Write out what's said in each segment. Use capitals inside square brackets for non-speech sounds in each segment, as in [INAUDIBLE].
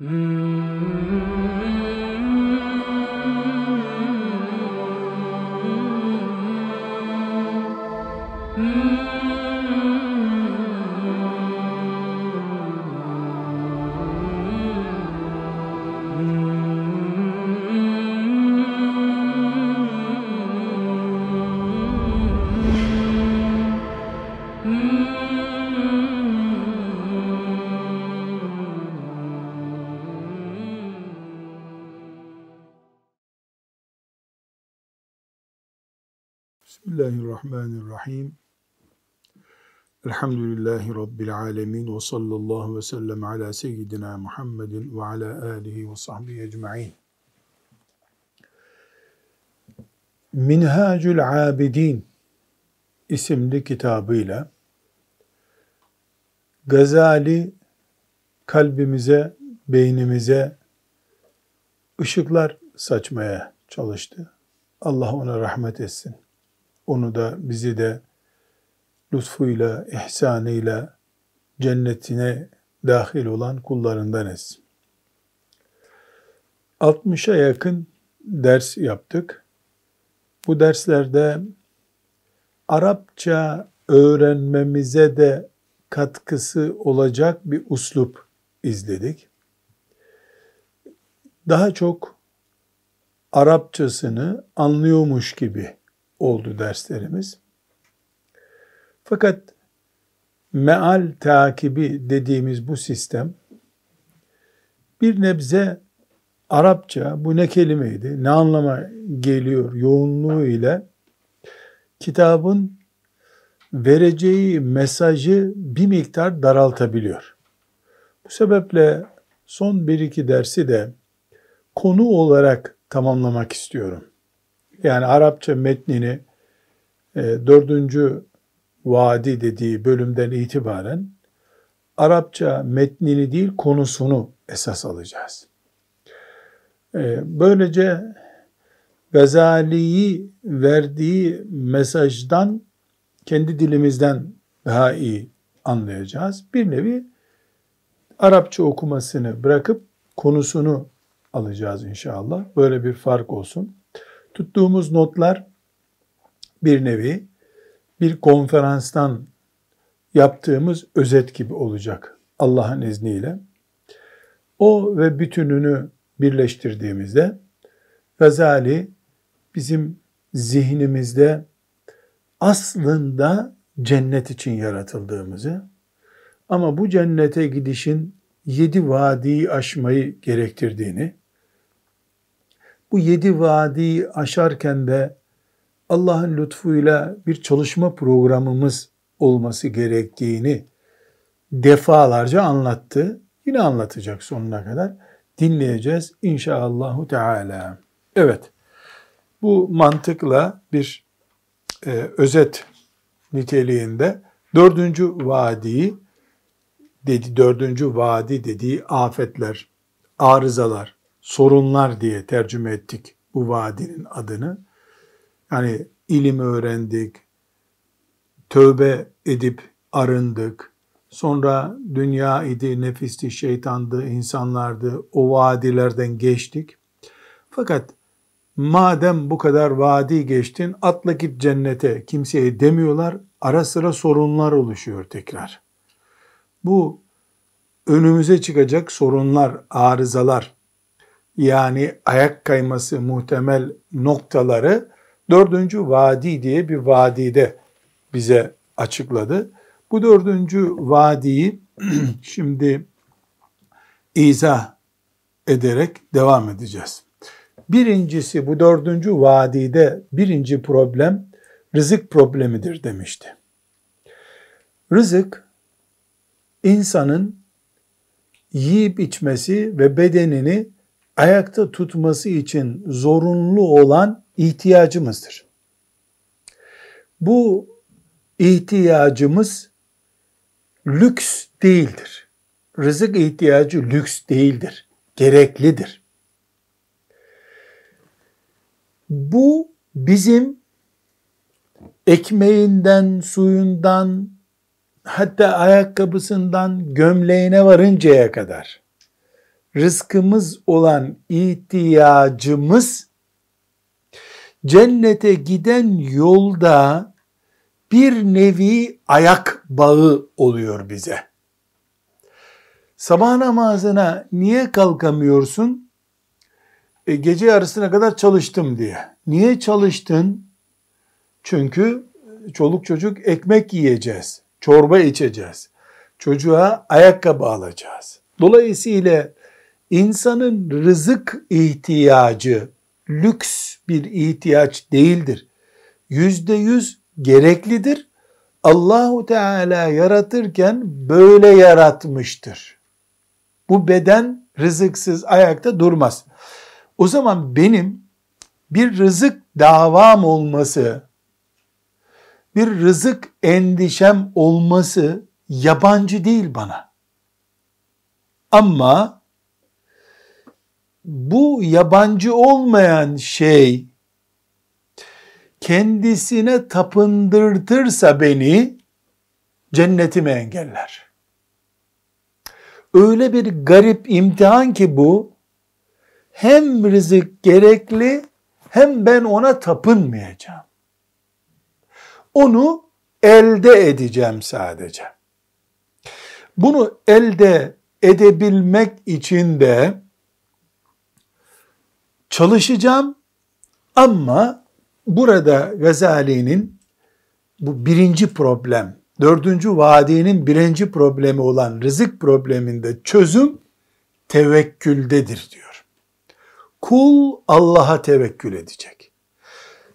Mm-hmm. Bismillahirrahmanirrahim. Elhamdülillahi Rabbil alemin ve sallallahu ve sellem ala seyyidina Muhammedin ve ala alihi ve sahbihi ecma'in. Minhacül Abidin isimli kitabıyla Gazali kalbimize, beynimize ışıklar saçmaya çalıştı. Allah ona rahmet etsin. Onu da bizi de lütfuyla, ihsanıyla cennetine dahil olan kullarından etsin. 60'a yakın ders yaptık. Bu derslerde Arapça öğrenmemize de katkısı olacak bir uslup izledik. Daha çok Arapçasını anlıyormuş gibi oldu derslerimiz. Fakat meal takibi dediğimiz bu sistem bir nebze Arapça bu ne kelimeydi, ne anlama geliyor yoğunluğu ile kitabın vereceği mesajı bir miktar daraltabiliyor. Bu sebeple son bir iki dersi de konu olarak tamamlamak istiyorum. Yani Arapça metnini e, dördüncü vadi dediği bölümden itibaren Arapça metnini değil konusunu esas alacağız. E, böylece Gazali'yi verdiği mesajdan kendi dilimizden daha iyi anlayacağız. Bir nevi Arapça okumasını bırakıp konusunu alacağız inşallah. Böyle bir fark olsun. Tuttuğumuz notlar bir nevi bir konferanstan yaptığımız özet gibi olacak Allah'ın izniyle. O ve bütününü birleştirdiğimizde Gazali bizim zihnimizde aslında cennet için yaratıldığımızı ama bu cennete gidişin yedi vadiyi aşmayı gerektirdiğini bu yedi vadiyi aşarken de Allah'ın lütfuyla bir çalışma programımız olması gerektiğini defalarca anlattı. Yine anlatacak sonuna kadar. Dinleyeceğiz inşallahü teala. Evet, bu mantıkla bir e, özet niteliğinde dördüncü vadiyi dedi, dördüncü vadi dediği afetler, arızalar, sorunlar diye tercüme ettik bu vadinin adını. Yani ilim öğrendik, tövbe edip arındık. Sonra dünya idi, nefisti, şeytandı, insanlardı. O vadilerden geçtik. Fakat madem bu kadar vadi geçtin atla git cennete kimseye demiyorlar. Ara sıra sorunlar oluşuyor tekrar. Bu önümüze çıkacak sorunlar, arızalar, yani ayak kayması muhtemel noktaları dördüncü vadi diye bir vadide bize açıkladı. Bu dördüncü vadiyi [CLEARS THROAT] şimdi izah ederek devam edeceğiz. Birincisi bu dördüncü vadide birinci problem rızık problemidir demişti. Rızık insanın yiyip içmesi ve bedenini ayakta tutması için zorunlu olan ihtiyacımızdır. Bu ihtiyacımız lüks değildir. Rızık ihtiyacı lüks değildir. Gereklidir. Bu bizim ekmeğinden, suyundan, hatta ayakkabısından gömleğine varıncaya kadar rızkımız olan ihtiyacımız cennete giden yolda bir nevi ayak bağı oluyor bize. Sabah namazına niye kalkamıyorsun? E, gece yarısına kadar çalıştım diye. Niye çalıştın? Çünkü çoluk çocuk ekmek yiyeceğiz, çorba içeceğiz. Çocuğa ayakkabı alacağız. Dolayısıyla insanın rızık ihtiyacı lüks bir ihtiyaç değildir. Yüzde yüz gereklidir. Allahu Teala yaratırken böyle yaratmıştır. Bu beden rızıksız ayakta durmaz. O zaman benim bir rızık davam olması, bir rızık endişem olması yabancı değil bana. Ama bu yabancı olmayan şey kendisine tapındırtırsa beni cennetime engeller. Öyle bir garip imtihan ki bu hem rızık gerekli hem ben ona tapınmayacağım. Onu elde edeceğim sadece. Bunu elde edebilmek için de çalışacağım ama burada Gazali'nin bu birinci problem, dördüncü vadinin birinci problemi olan rızık probleminde çözüm tevekküldedir diyor. Kul Allah'a tevekkül edecek.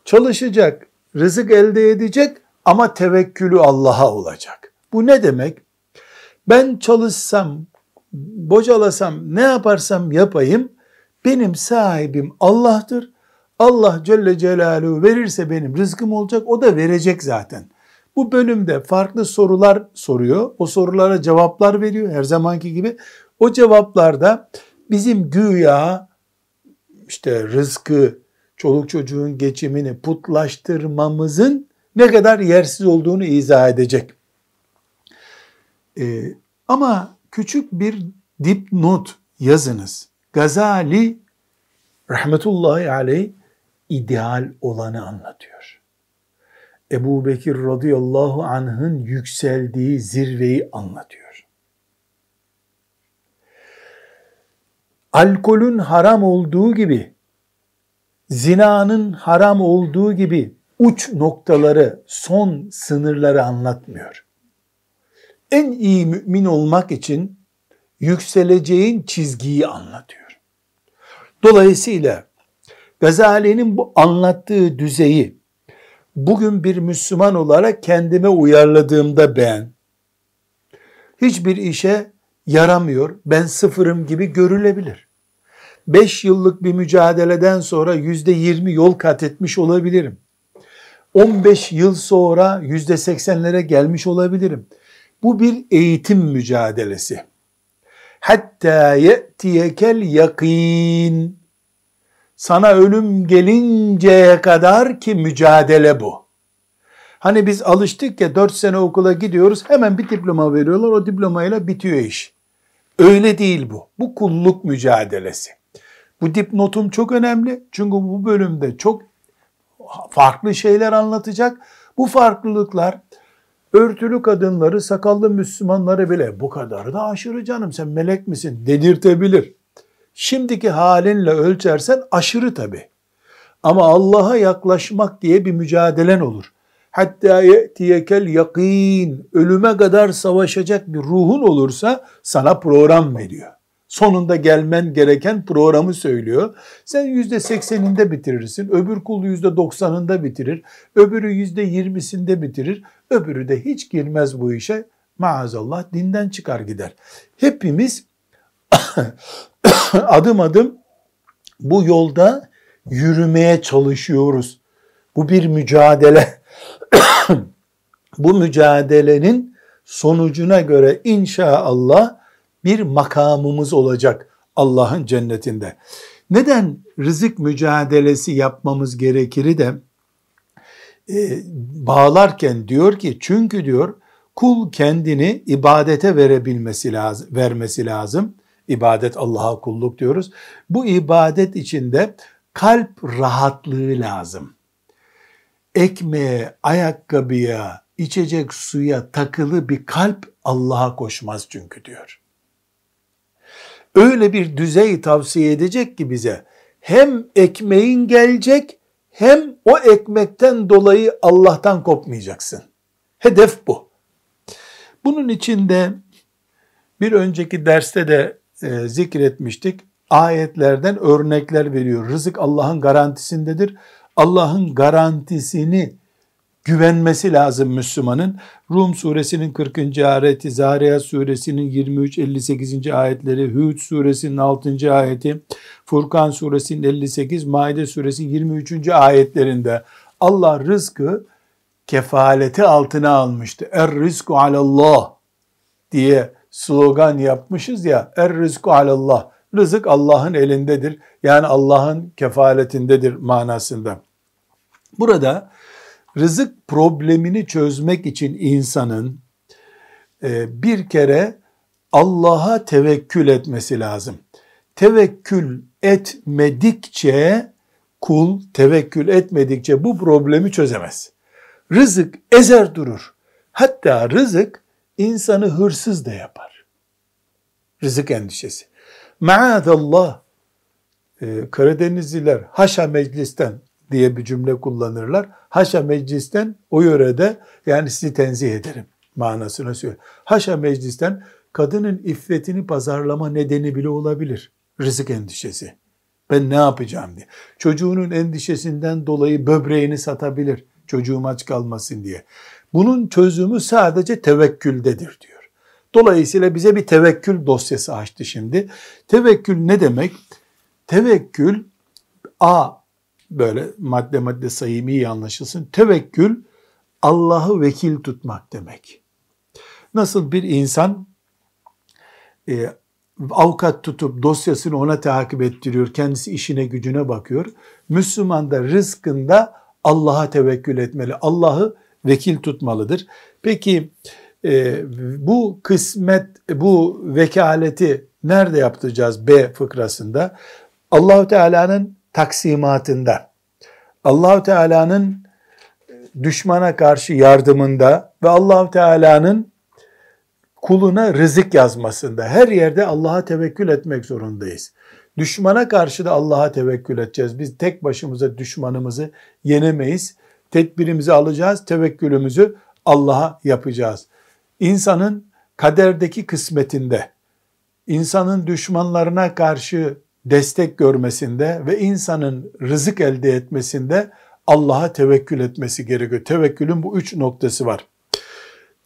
Çalışacak, rızık elde edecek ama tevekkülü Allah'a olacak. Bu ne demek? Ben çalışsam, bocalasam, ne yaparsam yapayım, benim sahibim Allah'tır. Allah Celle Celaluhu verirse benim rızkım olacak, o da verecek zaten. Bu bölümde farklı sorular soruyor. O sorulara cevaplar veriyor her zamanki gibi. O cevaplarda bizim güya işte rızkı, çoluk çocuğun geçimini putlaştırmamızın ne kadar yersiz olduğunu izah edecek. Ee, ama küçük bir dipnot yazınız. Gazali rahmetullahi aleyh ideal olanı anlatıyor. Ebu Bekir radıyallahu anh'ın yükseldiği zirveyi anlatıyor. Alkolün haram olduğu gibi, zinanın haram olduğu gibi uç noktaları, son sınırları anlatmıyor. En iyi mümin olmak için yükseleceğin çizgiyi anlatıyor. Dolayısıyla Gazali'nin bu anlattığı düzeyi bugün bir Müslüman olarak kendime uyarladığımda ben hiçbir işe yaramıyor, ben sıfırım gibi görülebilir. 5 yıllık bir mücadeleden sonra yüzde yirmi yol kat etmiş olabilirim. 15 yıl sonra yüzde seksenlere gelmiş olabilirim. Bu bir eğitim mücadelesi. Hatta ye'tiyekel yakin. Sana ölüm gelinceye kadar ki mücadele bu. Hani biz alıştık ya 4 sene okula gidiyoruz hemen bir diploma veriyorlar o diplomayla bitiyor iş. Öyle değil bu. Bu kulluk mücadelesi. Bu dipnotum çok önemli. Çünkü bu bölümde çok farklı şeyler anlatacak. Bu farklılıklar örtülü kadınları, sakallı Müslümanları bile bu kadar da aşırı canım sen melek misin dedirtebilir. Şimdiki halinle ölçersen aşırı tabi. Ama Allah'a yaklaşmak diye bir mücadelen olur. Hatta ye'tiyekel yakin, ölüme kadar savaşacak bir ruhun olursa sana program veriyor sonunda gelmen gereken programı söylüyor. Sen yüzde sekseninde bitirirsin. Öbür kul yüzde doksanında bitirir. Öbürü yüzde yirmisinde bitirir. Öbürü de hiç girmez bu işe. Maazallah dinden çıkar gider. Hepimiz [COUGHS] adım adım bu yolda yürümeye çalışıyoruz. Bu bir mücadele. [COUGHS] bu mücadelenin sonucuna göre inşallah bir makamımız olacak Allah'ın cennetinde. Neden rızık mücadelesi yapmamız gerekir de e, bağlarken diyor ki çünkü diyor kul kendini ibadete verebilmesi lazım, vermesi lazım. İbadet Allah'a kulluk diyoruz. Bu ibadet içinde kalp rahatlığı lazım. Ekmeğe, ayakkabıya, içecek suya takılı bir kalp Allah'a koşmaz çünkü diyor. Öyle bir düzey tavsiye edecek ki bize hem ekmeğin gelecek hem o ekmekten dolayı Allah'tan kopmayacaksın. Hedef bu. Bunun içinde bir önceki derste de e, zikretmiştik. Ayetlerden örnekler veriyor. Rızık Allah'ın garantisindedir. Allah'ın garantisini güvenmesi lazım Müslümanın. Rum suresinin 40. ayeti, Zariyat suresinin 23-58. ayetleri, Hud suresinin 6. ayeti, Furkan suresinin 58, Maide suresinin 23. ayetlerinde Allah rızkı kefaleti altına almıştı. Er rizku alallah diye slogan yapmışız ya. Er rizku alallah. Rızık Allah'ın elindedir. Yani Allah'ın kefaletindedir manasında. Burada rızık problemini çözmek için insanın e, bir kere Allah'a tevekkül etmesi lazım. Tevekkül etmedikçe kul tevekkül etmedikçe bu problemi çözemez. Rızık ezer durur. Hatta rızık insanı hırsız da yapar. Rızık endişesi. Maadallah e, Karadenizliler haşa meclisten diye bir cümle kullanırlar. Haşa meclisten o yörede yani sizi tenzih ederim manasına söylüyor. Haşa meclisten kadının iffetini pazarlama nedeni bile olabilir. Rızık endişesi. Ben ne yapacağım diye. Çocuğunun endişesinden dolayı böbreğini satabilir. Çocuğum aç kalmasın diye. Bunun çözümü sadece tevekküldedir diyor. Dolayısıyla bize bir tevekkül dosyası açtı şimdi. Tevekkül ne demek? Tevekkül A böyle madde madde sayayım iyi anlaşılsın. Tevekkül Allah'ı vekil tutmak demek. Nasıl bir insan e, avukat tutup dosyasını ona takip ettiriyor, kendisi işine gücüne bakıyor. Müslüman da rızkında Allah'a tevekkül etmeli. Allah'ı vekil tutmalıdır. Peki e, bu kısmet, bu vekaleti nerede yaptıracağız B fıkrasında? Allahu Teala'nın taksimatında, Allahu Teala'nın düşmana karşı yardımında ve Allahu Teala'nın kuluna rızık yazmasında her yerde Allah'a tevekkül etmek zorundayız. Düşmana karşı da Allah'a tevekkül edeceğiz. Biz tek başımıza düşmanımızı yenemeyiz. Tedbirimizi alacağız, tevekkülümüzü Allah'a yapacağız. İnsanın kaderdeki kısmetinde, insanın düşmanlarına karşı destek görmesinde ve insanın rızık elde etmesinde Allah'a tevekkül etmesi gerekiyor. Tevekkülün bu üç noktası var.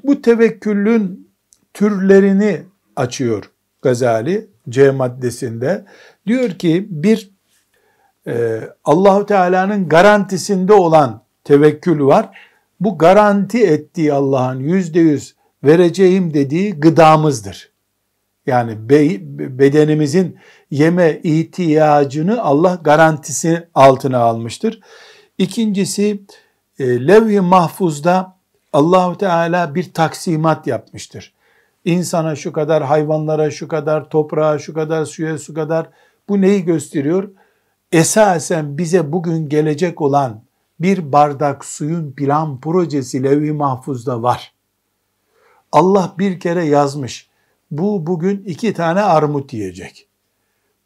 Bu tevekkülün türlerini açıyor Gazali C maddesinde. Diyor ki bir e, Allahu Teala'nın garantisinde olan tevekkül var. Bu garanti ettiği Allah'ın yüzde yüz vereceğim dediği gıdamızdır. Yani be, bedenimizin yeme ihtiyacını Allah garantisi altına almıştır. İkincisi e, levh-i mahfuzda Allahu Teala bir taksimat yapmıştır. İnsana şu kadar, hayvanlara şu kadar, toprağa şu kadar, suya şu kadar. Bu neyi gösteriyor? Esasen bize bugün gelecek olan bir bardak suyun plan projesi levh-i mahfuzda var. Allah bir kere yazmış. Bu bugün iki tane armut yiyecek.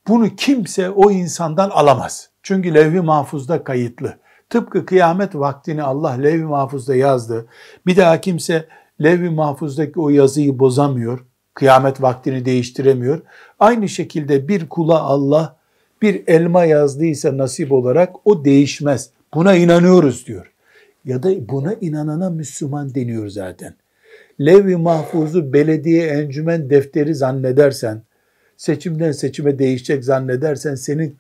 Bunu kimse o insandan alamaz. Çünkü levh-i mahfuzda kayıtlı. Tıpkı kıyamet vaktini Allah levh-i mahfuzda yazdı. Bir daha kimse levh-i mahfuzdaki o yazıyı bozamıyor. Kıyamet vaktini değiştiremiyor. Aynı şekilde bir kula Allah bir elma yazdıysa nasip olarak o değişmez. Buna inanıyoruz diyor. Ya da buna inanana Müslüman deniyor zaten. Lev-i mahfuzu belediye encümen defteri zannedersen, seçimden seçime değişecek zannedersen senin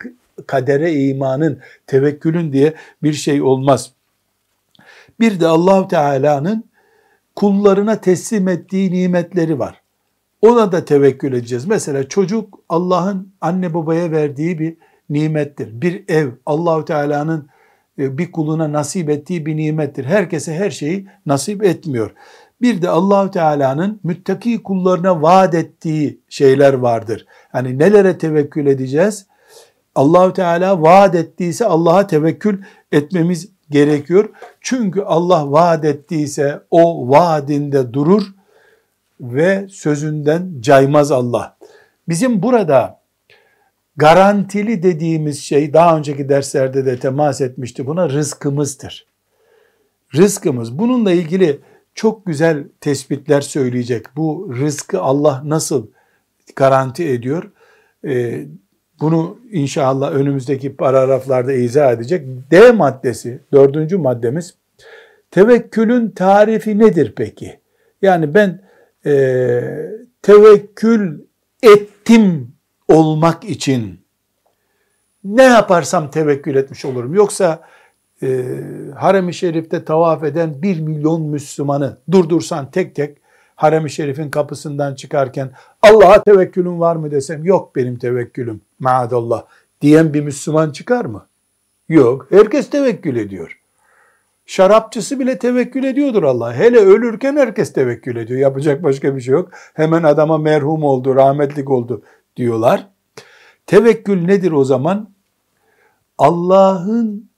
kadere imanın, tevekkülün diye bir şey olmaz. Bir de Allahu Teala'nın kullarına teslim ettiği nimetleri var. Ona da tevekkül edeceğiz. Mesela çocuk Allah'ın anne babaya verdiği bir nimettir. Bir ev Allahu Teala'nın e, bir kuluna nasip ettiği bir nimettir. Herkese her şeyi nasip etmiyor. Bir de Allahu Teala'nın müttaki kullarına vaat ettiği şeyler vardır. Hani nelere tevekkül edeceğiz? Allahu Teala vaat ettiyse Allah'a tevekkül etmemiz gerekiyor. Çünkü Allah vaat ettiyse o vaadinde durur ve sözünden caymaz Allah. Bizim burada garantili dediğimiz şey daha önceki derslerde de temas etmişti. Buna rızkımızdır. Rızkımız. Bununla ilgili çok güzel tespitler söyleyecek. Bu rızkı Allah nasıl garanti ediyor? Ee, bunu inşallah önümüzdeki paragraflarda izah edecek. D maddesi, dördüncü maddemiz. Tevekkülün tarifi nedir peki? Yani ben e, tevekkül ettim olmak için ne yaparsam tevekkül etmiş olurum. Yoksa e, harem-i şerifte tavaf eden bir milyon Müslümanı durdursan tek tek harem-i şerifin kapısından çıkarken Allah'a tevekkülüm var mı desem yok benim tevekkülüm maadallah diyen bir Müslüman çıkar mı? Yok. Herkes tevekkül ediyor. Şarapçısı bile tevekkül ediyordur Allah. Hele ölürken herkes tevekkül ediyor. Yapacak başka bir şey yok. Hemen adama merhum oldu, rahmetlik oldu diyorlar. Tevekkül nedir o zaman? Allah'ın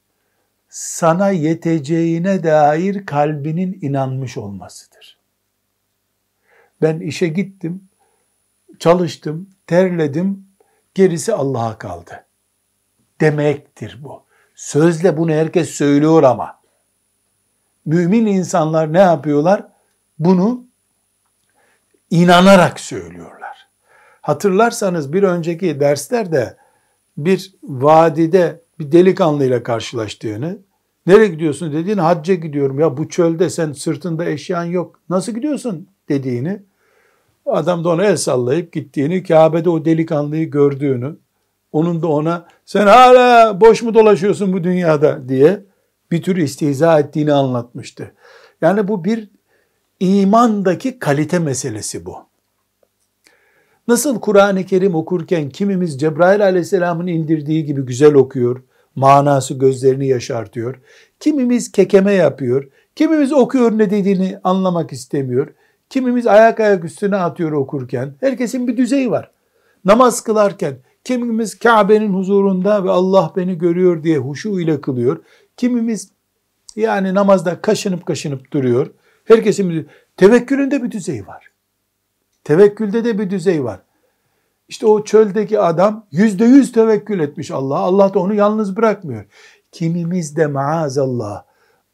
sana yeteceğine dair kalbinin inanmış olmasıdır. Ben işe gittim, çalıştım, terledim, gerisi Allah'a kaldı. Demektir bu. Sözle bunu herkes söylüyor ama mümin insanlar ne yapıyorlar? Bunu inanarak söylüyorlar. Hatırlarsanız bir önceki derslerde bir vadide bir delikanlıyla karşılaştığını, nereye gidiyorsun dediğini, hacca gidiyorum. Ya bu çölde sen sırtında eşyan yok, nasıl gidiyorsun dediğini, adam da ona el sallayıp gittiğini, Kabe'de o delikanlıyı gördüğünü, onun da ona sen hala boş mu dolaşıyorsun bu dünyada diye bir tür istihza ettiğini anlatmıştı. Yani bu bir imandaki kalite meselesi bu. Nasıl Kur'an-ı Kerim okurken kimimiz Cebrail aleyhisselamın indirdiği gibi güzel okuyor, manası gözlerini yaşartıyor. Kimimiz kekeme yapıyor, kimimiz okuyor ne dediğini anlamak istemiyor. Kimimiz ayak ayak üstüne atıyor okurken. Herkesin bir düzeyi var. Namaz kılarken kimimiz Kabe'nin huzurunda ve Allah beni görüyor diye huşu ile kılıyor. Kimimiz yani namazda kaşınıp kaşınıp duruyor. Herkesin bir tevekkülünde bir düzey var. Tevekkülde de bir düzey var. İşte o çöldeki adam yüzde yüz tevekkül etmiş Allah. Allah da onu yalnız bırakmıyor. Kimimiz de maazallah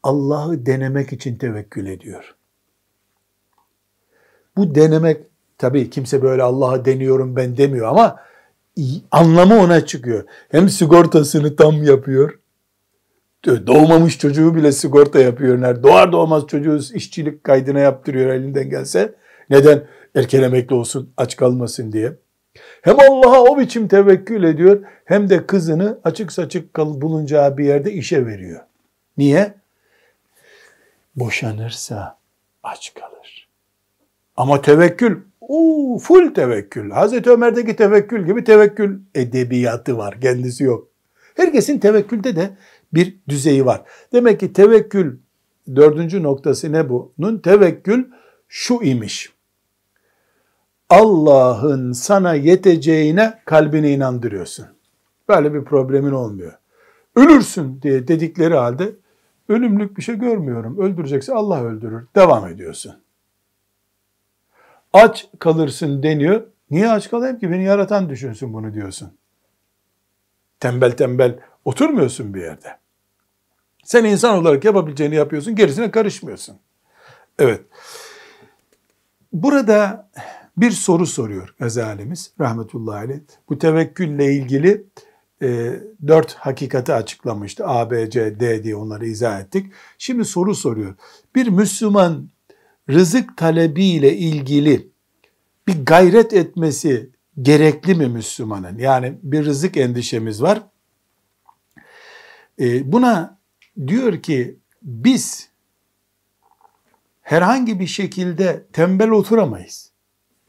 Allah'ı denemek için tevekkül ediyor. Bu denemek tabii kimse böyle Allah'a deniyorum ben demiyor ama anlamı ona çıkıyor. Hem sigortasını tam yapıyor. Doğmamış çocuğu bile sigorta yapıyor. Doğar doğmaz çocuğu işçilik kaydına yaptırıyor elinden gelse. Neden? erken emekli olsun, aç kalmasın diye. Hem Allah'a o biçim tevekkül ediyor hem de kızını açık saçık bulunacağı bir yerde işe veriyor. Niye? Boşanırsa aç kalır. Ama tevekkül, uu, full tevekkül. Hazreti Ömer'deki tevekkül gibi tevekkül edebiyatı var. Kendisi yok. Herkesin tevekkülde de bir düzeyi var. Demek ki tevekkül dördüncü noktası ne bunun? Tevekkül şu imiş. Allah'ın sana yeteceğine kalbini inandırıyorsun. Böyle bir problemin olmuyor. Ölürsün diye dedikleri halde ölümlük bir şey görmüyorum. Öldürecekse Allah öldürür. Devam ediyorsun. Aç kalırsın deniyor. Niye aç kalayım ki? Beni yaratan düşünsün bunu diyorsun. Tembel tembel oturmuyorsun bir yerde. Sen insan olarak yapabileceğini yapıyorsun, gerisine karışmıyorsun. Evet. Burada bir soru soruyor Gazalimiz rahmetullahi aleyh. Bu tevekkülle ilgili e, dört hakikati açıklamıştı. A, B, C, D diye onları izah ettik. Şimdi soru soruyor. Bir Müslüman rızık talebiyle ilgili bir gayret etmesi gerekli mi Müslümanın? Yani bir rızık endişemiz var. E, buna diyor ki biz herhangi bir şekilde tembel oturamayız.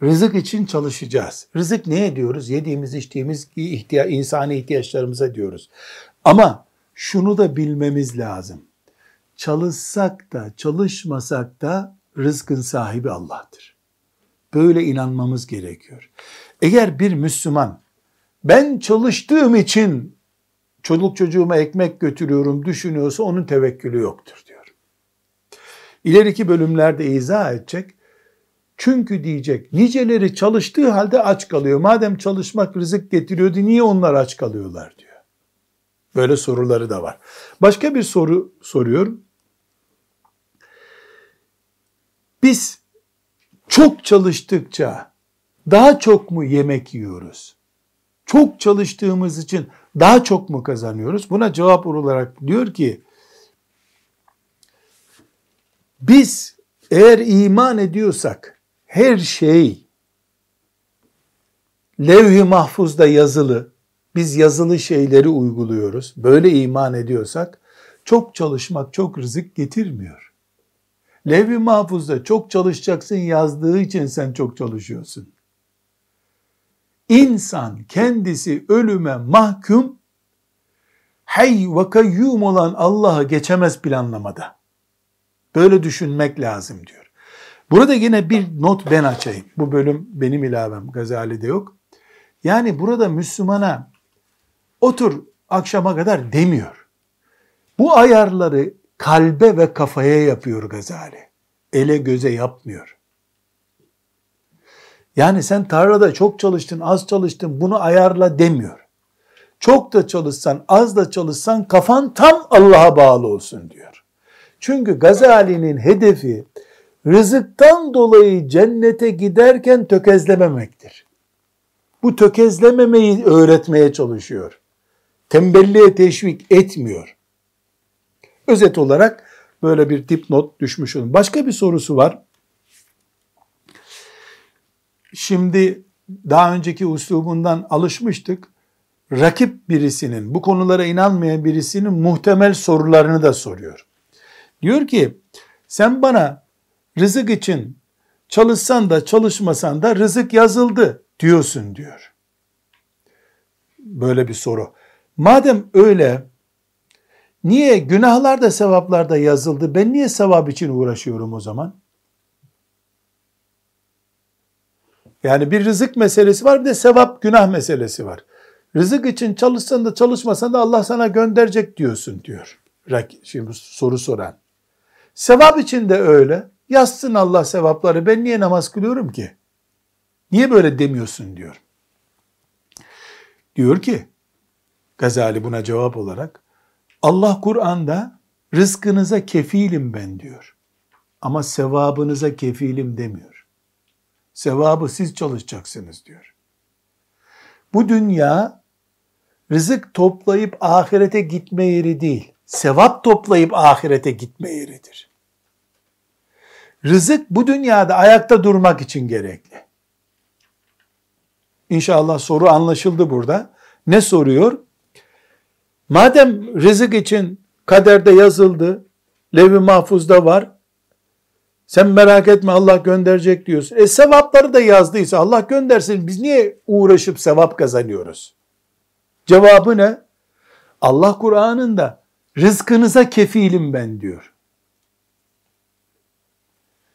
Rızık için çalışacağız. Rızık ne ediyoruz? Yediğimiz, içtiğimiz ihtiya insani ihtiyaçlarımıza diyoruz. Ama şunu da bilmemiz lazım. Çalışsak da, çalışmasak da rızkın sahibi Allah'tır. Böyle inanmamız gerekiyor. Eğer bir Müslüman ben çalıştığım için çoluk çocuğuma ekmek götürüyorum düşünüyorsa onun tevekkülü yoktur diyor. İleriki bölümlerde izah edecek. Çünkü diyecek niceleri çalıştığı halde aç kalıyor. Madem çalışmak rızık getiriyordu niye onlar aç kalıyorlar diyor. Böyle soruları da var. Başka bir soru soruyorum. Biz çok çalıştıkça daha çok mu yemek yiyoruz? Çok çalıştığımız için daha çok mu kazanıyoruz? Buna cevap olarak diyor ki biz eğer iman ediyorsak her şey levh-i mahfuzda yazılı, biz yazılı şeyleri uyguluyoruz. Böyle iman ediyorsak çok çalışmak çok rızık getirmiyor. Levh-i mahfuzda çok çalışacaksın yazdığı için sen çok çalışıyorsun. İnsan kendisi ölüme mahkum, hay ve kayyum olan Allah'ı geçemez planlamada. Böyle düşünmek lazım diyor. Burada yine bir not ben açayım. Bu bölüm benim ilavem. Gazali'de yok. Yani burada Müslümana otur akşama kadar demiyor. Bu ayarları kalbe ve kafaya yapıyor Gazali. Ele göze yapmıyor. Yani sen tarlada çok çalıştın, az çalıştın bunu ayarla demiyor. Çok da çalışsan, az da çalışsan kafan tam Allah'a bağlı olsun diyor. Çünkü Gazali'nin hedefi rızıktan dolayı cennete giderken tökezlememektir. Bu tökezlememeyi öğretmeye çalışıyor. Tembelliğe teşvik etmiyor. Özet olarak böyle bir dipnot düşmüş olun. Başka bir sorusu var. Şimdi daha önceki uslubundan alışmıştık. Rakip birisinin, bu konulara inanmayan birisinin muhtemel sorularını da soruyor. Diyor ki, sen bana rızık için çalışsan da çalışmasan da rızık yazıldı diyorsun diyor. Böyle bir soru. Madem öyle, niye günahlar da sevaplar da yazıldı, ben niye sevap için uğraşıyorum o zaman? Yani bir rızık meselesi var bir de sevap günah meselesi var. Rızık için çalışsan da çalışmasan da Allah sana gönderecek diyorsun diyor. Şimdi soru soran. Sevap için de öyle. Yazsın Allah sevapları. Ben niye namaz kılıyorum ki? Niye böyle demiyorsun diyor. Diyor ki Gazali buna cevap olarak Allah Kur'an'da rızkınıza kefilim ben diyor. Ama sevabınıza kefilim demiyor. Sevabı siz çalışacaksınız diyor. Bu dünya rızık toplayıp ahirete gitme yeri değil. Sevap toplayıp ahirete gitme yeridir. Rızık bu dünyada ayakta durmak için gerekli. İnşallah soru anlaşıldı burada. Ne soruyor? Madem rızık için kaderde yazıldı, levi mahfuzda var, sen merak etme Allah gönderecek diyorsun. E sevapları da yazdıysa Allah göndersin. Biz niye uğraşıp sevap kazanıyoruz? Cevabı ne? Allah Kur'an'ında rızkınıza kefilim ben diyor.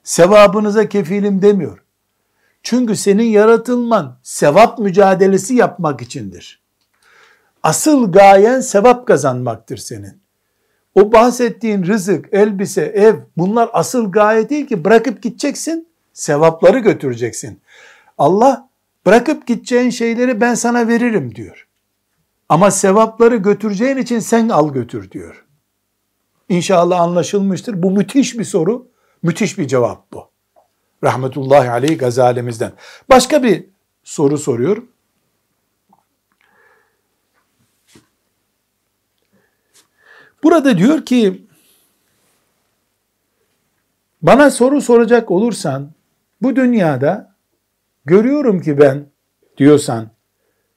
Sevabınıza kefilim demiyor. Çünkü senin yaratılman sevap mücadelesi yapmak içindir. Asıl gayen sevap kazanmaktır senin. O bahsettiğin rızık, elbise, ev bunlar asıl gaye değil ki bırakıp gideceksin, sevapları götüreceksin. Allah bırakıp gideceğin şeyleri ben sana veririm diyor. Ama sevapları götüreceğin için sen al götür diyor. İnşallah anlaşılmıştır. Bu müthiş bir soru, müthiş bir cevap bu. Rahmetullahi aleyh gazalemizden. Başka bir soru soruyorum. Burada diyor ki bana soru soracak olursan bu dünyada görüyorum ki ben diyorsan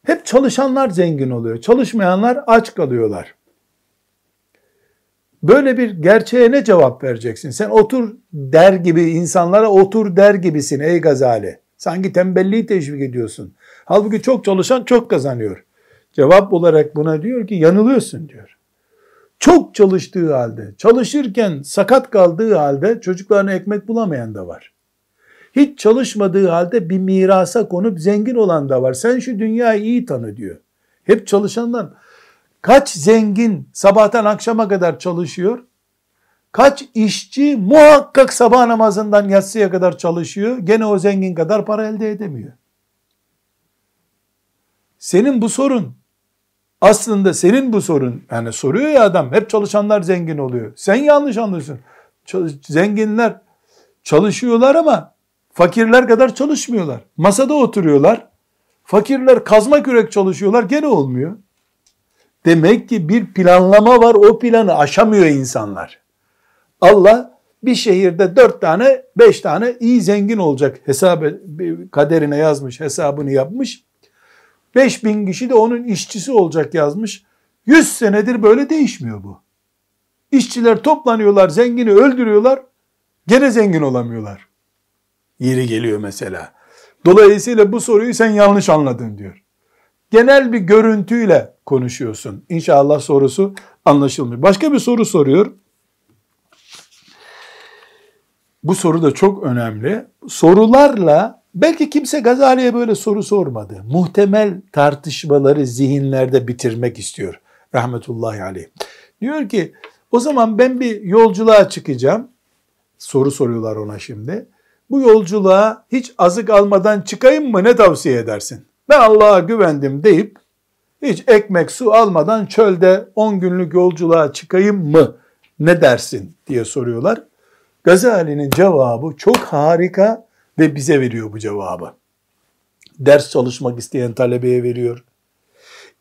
hep çalışanlar zengin oluyor. Çalışmayanlar aç kalıyorlar. Böyle bir gerçeğe ne cevap vereceksin? Sen otur der gibi insanlara otur der gibisin ey Gazali. Sanki tembelliği teşvik ediyorsun. Halbuki çok çalışan çok kazanıyor. Cevap olarak buna diyor ki yanılıyorsun diyor. Çok çalıştığı halde, çalışırken sakat kaldığı halde çocuklarına ekmek bulamayan da var. Hiç çalışmadığı halde bir mirasa konup zengin olan da var. Sen şu dünyayı iyi tanı diyor. Hep çalışanlar. Kaç zengin sabahtan akşama kadar çalışıyor? Kaç işçi muhakkak sabah namazından yatsıya kadar çalışıyor. Gene o zengin kadar para elde edemiyor. Senin bu sorun aslında senin bu sorun yani soruyor ya adam hep çalışanlar zengin oluyor. Sen yanlış anlıyorsun. Zenginler çalışıyorlar ama fakirler kadar çalışmıyorlar. Masada oturuyorlar. Fakirler kazma kürek çalışıyorlar gene olmuyor. Demek ki bir planlama var o planı aşamıyor insanlar. Allah bir şehirde dört tane beş tane iyi zengin olacak hesabı kaderine yazmış hesabını yapmış. Beş bin kişi de onun işçisi olacak yazmış. Yüz senedir böyle değişmiyor bu. İşçiler toplanıyorlar, zengini öldürüyorlar, gene zengin olamıyorlar. Yeri geliyor mesela. Dolayısıyla bu soruyu sen yanlış anladın diyor. Genel bir görüntüyle konuşuyorsun. İnşallah sorusu anlaşılmıyor. Başka bir soru soruyor. Bu soru da çok önemli. Sorularla belki kimse Gazali'ye böyle soru sormadı. Muhtemel tartışmaları zihinlerde bitirmek istiyor. Rahmetullahi aleyh. Diyor ki o zaman ben bir yolculuğa çıkacağım. Soru soruyorlar ona şimdi. Bu yolculuğa hiç azık almadan çıkayım mı ne tavsiye edersin? Ben Allah'a güvendim deyip hiç ekmek su almadan çölde 10 günlük yolculuğa çıkayım mı ne dersin diye soruyorlar. Gazali'nin cevabı çok harika ve bize veriyor bu cevabı. Ders çalışmak isteyen talebeye veriyor.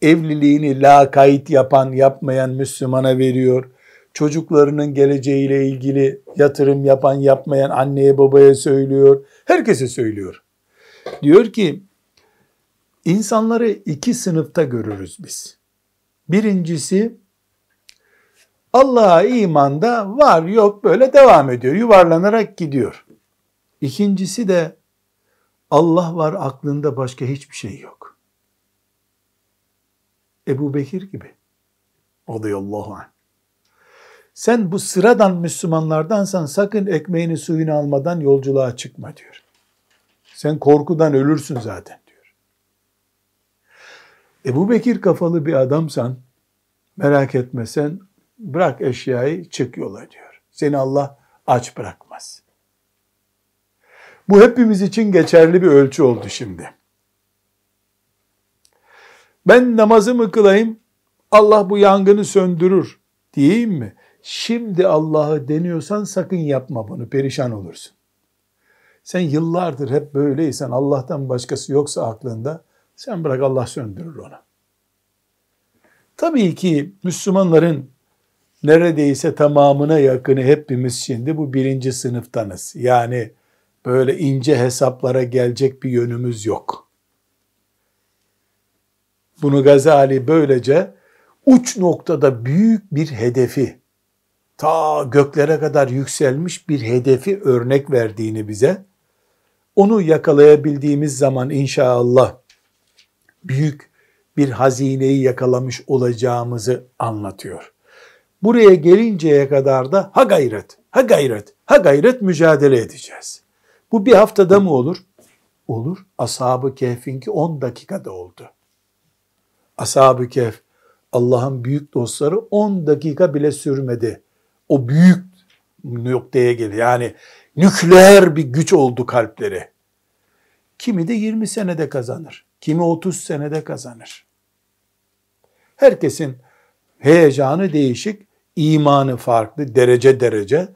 Evliliğini la kayıt yapan yapmayan Müslümana veriyor. Çocuklarının geleceğiyle ilgili yatırım yapan yapmayan anneye babaya söylüyor. Herkese söylüyor. Diyor ki insanları iki sınıfta görürüz biz. Birincisi Allah'a imanda var yok böyle devam ediyor. Yuvarlanarak gidiyor. İkincisi de Allah var aklında başka hiçbir şey yok. Ebu Bekir gibi. Radıyallahu anh. Sen bu sıradan Müslümanlardansan sakın ekmeğini suyunu almadan yolculuğa çıkma diyor. Sen korkudan ölürsün zaten. Ebu Bekir kafalı bir adamsan merak etme sen Bırak eşyayı çık yola diyor. Seni Allah aç bırakmaz. Bu hepimiz için geçerli bir ölçü oldu şimdi. Ben namazımı kılayım, Allah bu yangını söndürür diyeyim mi? Şimdi Allah'ı deniyorsan sakın yapma bunu, perişan olursun. Sen yıllardır hep böyleysen, Allah'tan başkası yoksa aklında, sen bırak Allah söndürür onu. Tabii ki Müslümanların neredeyse tamamına yakını hepimiz şimdi bu birinci sınıftanız. Yani böyle ince hesaplara gelecek bir yönümüz yok. Bunu Gazali böylece uç noktada büyük bir hedefi, ta göklere kadar yükselmiş bir hedefi örnek verdiğini bize, onu yakalayabildiğimiz zaman inşallah büyük bir hazineyi yakalamış olacağımızı anlatıyor. Buraya gelinceye kadar da ha gayret, ha gayret, ha gayret mücadele edeceğiz. Bu bir haftada mı olur? Olur. Ashab-ı Kehf'inki 10 dakikada oldu. Ashab-ı Kehf Allah'ın büyük dostları 10 dakika bile sürmedi. O büyük noktaya geldi. Yani nükleer bir güç oldu kalpleri. Kimi de 20 senede kazanır. Kimi 30 senede kazanır. Herkesin heyecanı değişik imanı farklı derece derece.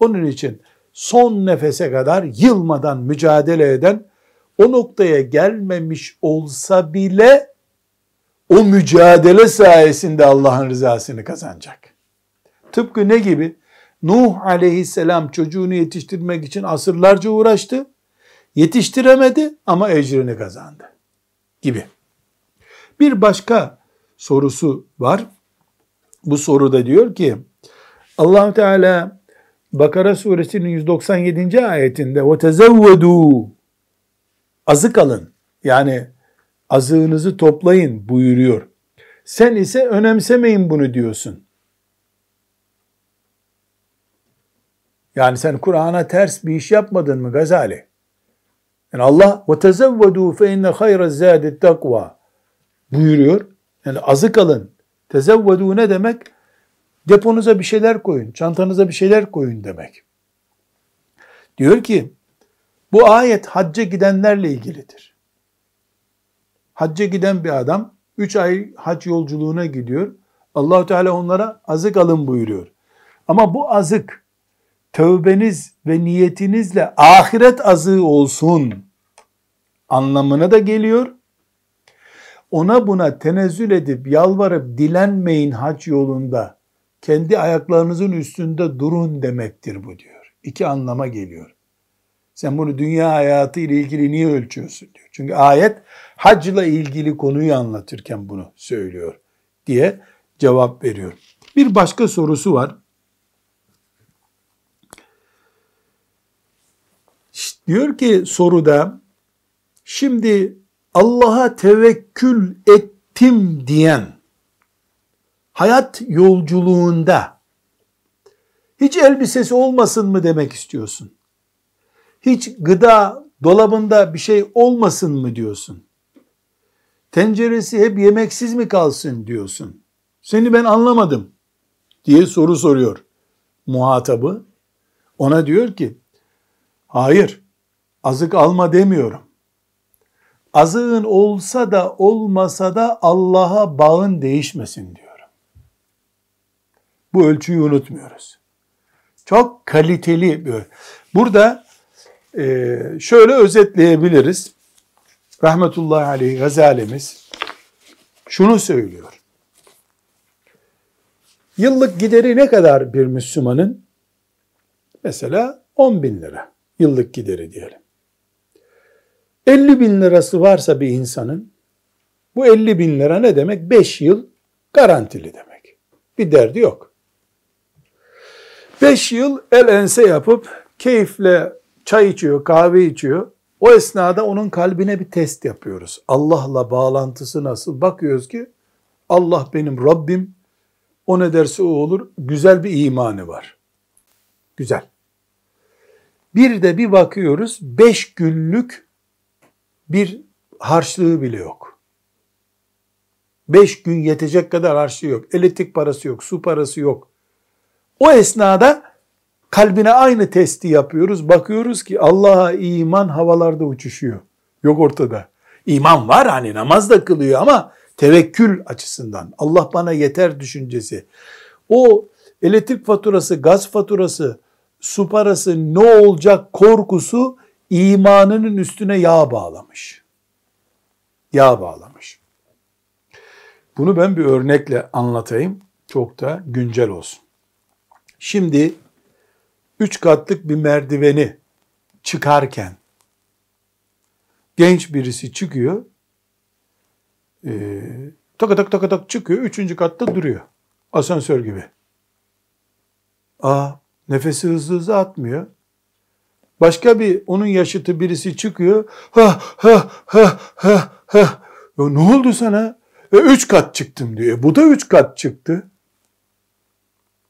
Onun için son nefese kadar yılmadan mücadele eden o noktaya gelmemiş olsa bile o mücadele sayesinde Allah'ın rızasını kazanacak. Tıpkı ne gibi? Nuh aleyhisselam çocuğunu yetiştirmek için asırlarca uğraştı. Yetiştiremedi ama ecrini kazandı gibi. Bir başka sorusu var. Bu soruda diyor ki allah Teala Bakara suresinin 197. ayetinde وَتَزَوَّدُوا Azık alın. Yani azığınızı toplayın buyuruyor. Sen ise önemsemeyin bunu diyorsun. Yani sen Kur'an'a ters bir iş yapmadın mı Gazali? Yani Allah ve tezevvedu fe inne hayra zâdi takva buyuruyor. Yani azık alın. Tezevvedu ne demek? Deponuza bir şeyler koyun, çantanıza bir şeyler koyun demek. Diyor ki bu ayet hacca gidenlerle ilgilidir. Hacca giden bir adam 3 ay hac yolculuğuna gidiyor. Allahu Teala onlara azık alın buyuruyor. Ama bu azık tövbeniz ve niyetinizle ahiret azığı olsun anlamına da geliyor. Ona buna tenezzül edip yalvarıp dilenmeyin hac yolunda. Kendi ayaklarınızın üstünde durun demektir bu diyor. İki anlama geliyor. Sen bunu dünya hayatı ile ilgili niye ölçüyorsun diyor. Çünkü ayet hacla ilgili konuyu anlatırken bunu söylüyor diye cevap veriyor. Bir başka sorusu var. Diyor ki soruda şimdi Allah'a tevekkül ettim diyen hayat yolculuğunda hiç elbisesi olmasın mı demek istiyorsun? Hiç gıda dolabında bir şey olmasın mı diyorsun? Tenceresi hep yemeksiz mi kalsın diyorsun? Seni ben anlamadım diye soru soruyor muhatabı. Ona diyor ki hayır azık alma demiyorum. Azığın olsa da olmasa da Allah'a bağın değişmesin diyorum. Bu ölçüyü unutmuyoruz. Çok kaliteli bir. Burada e, şöyle özetleyebiliriz. Rahmetullahi aleyh Gazalemiz şunu söylüyor. Yıllık gideri ne kadar bir Müslümanın? Mesela 10 bin lira yıllık gideri diyelim. 50 bin lirası varsa bir insanın bu 50 bin lira ne demek? 5 yıl garantili demek. Bir derdi yok. 5 yıl el ense yapıp keyifle çay içiyor, kahve içiyor. O esnada onun kalbine bir test yapıyoruz. Allah'la bağlantısı nasıl? Bakıyoruz ki Allah benim Rabbim, o ne derse o olur. Güzel bir imanı var. Güzel. Bir de bir bakıyoruz, beş günlük bir harçlığı bile yok. Beş gün yetecek kadar harçlığı yok. Elektrik parası yok, su parası yok. O esnada kalbine aynı testi yapıyoruz. Bakıyoruz ki Allah'a iman havalarda uçuşuyor. Yok ortada. İman var hani namaz da kılıyor ama tevekkül açısından Allah bana yeter düşüncesi. O elektrik faturası, gaz faturası, su parası ne olacak korkusu imanının üstüne yağ bağlamış. Yağ bağlamış. Bunu ben bir örnekle anlatayım. Çok da güncel olsun. Şimdi üç katlık bir merdiveni çıkarken genç birisi çıkıyor. E, taka tak taka tak çıkıyor. Üçüncü katta duruyor. Asansör gibi. Aa, nefesi hızlı hızlı atmıyor. Başka bir onun yaşıtı birisi çıkıyor. Ha ha ha ha ha. Ya ne oldu sana? E, üç kat çıktım diyor. E, bu da üç kat çıktı.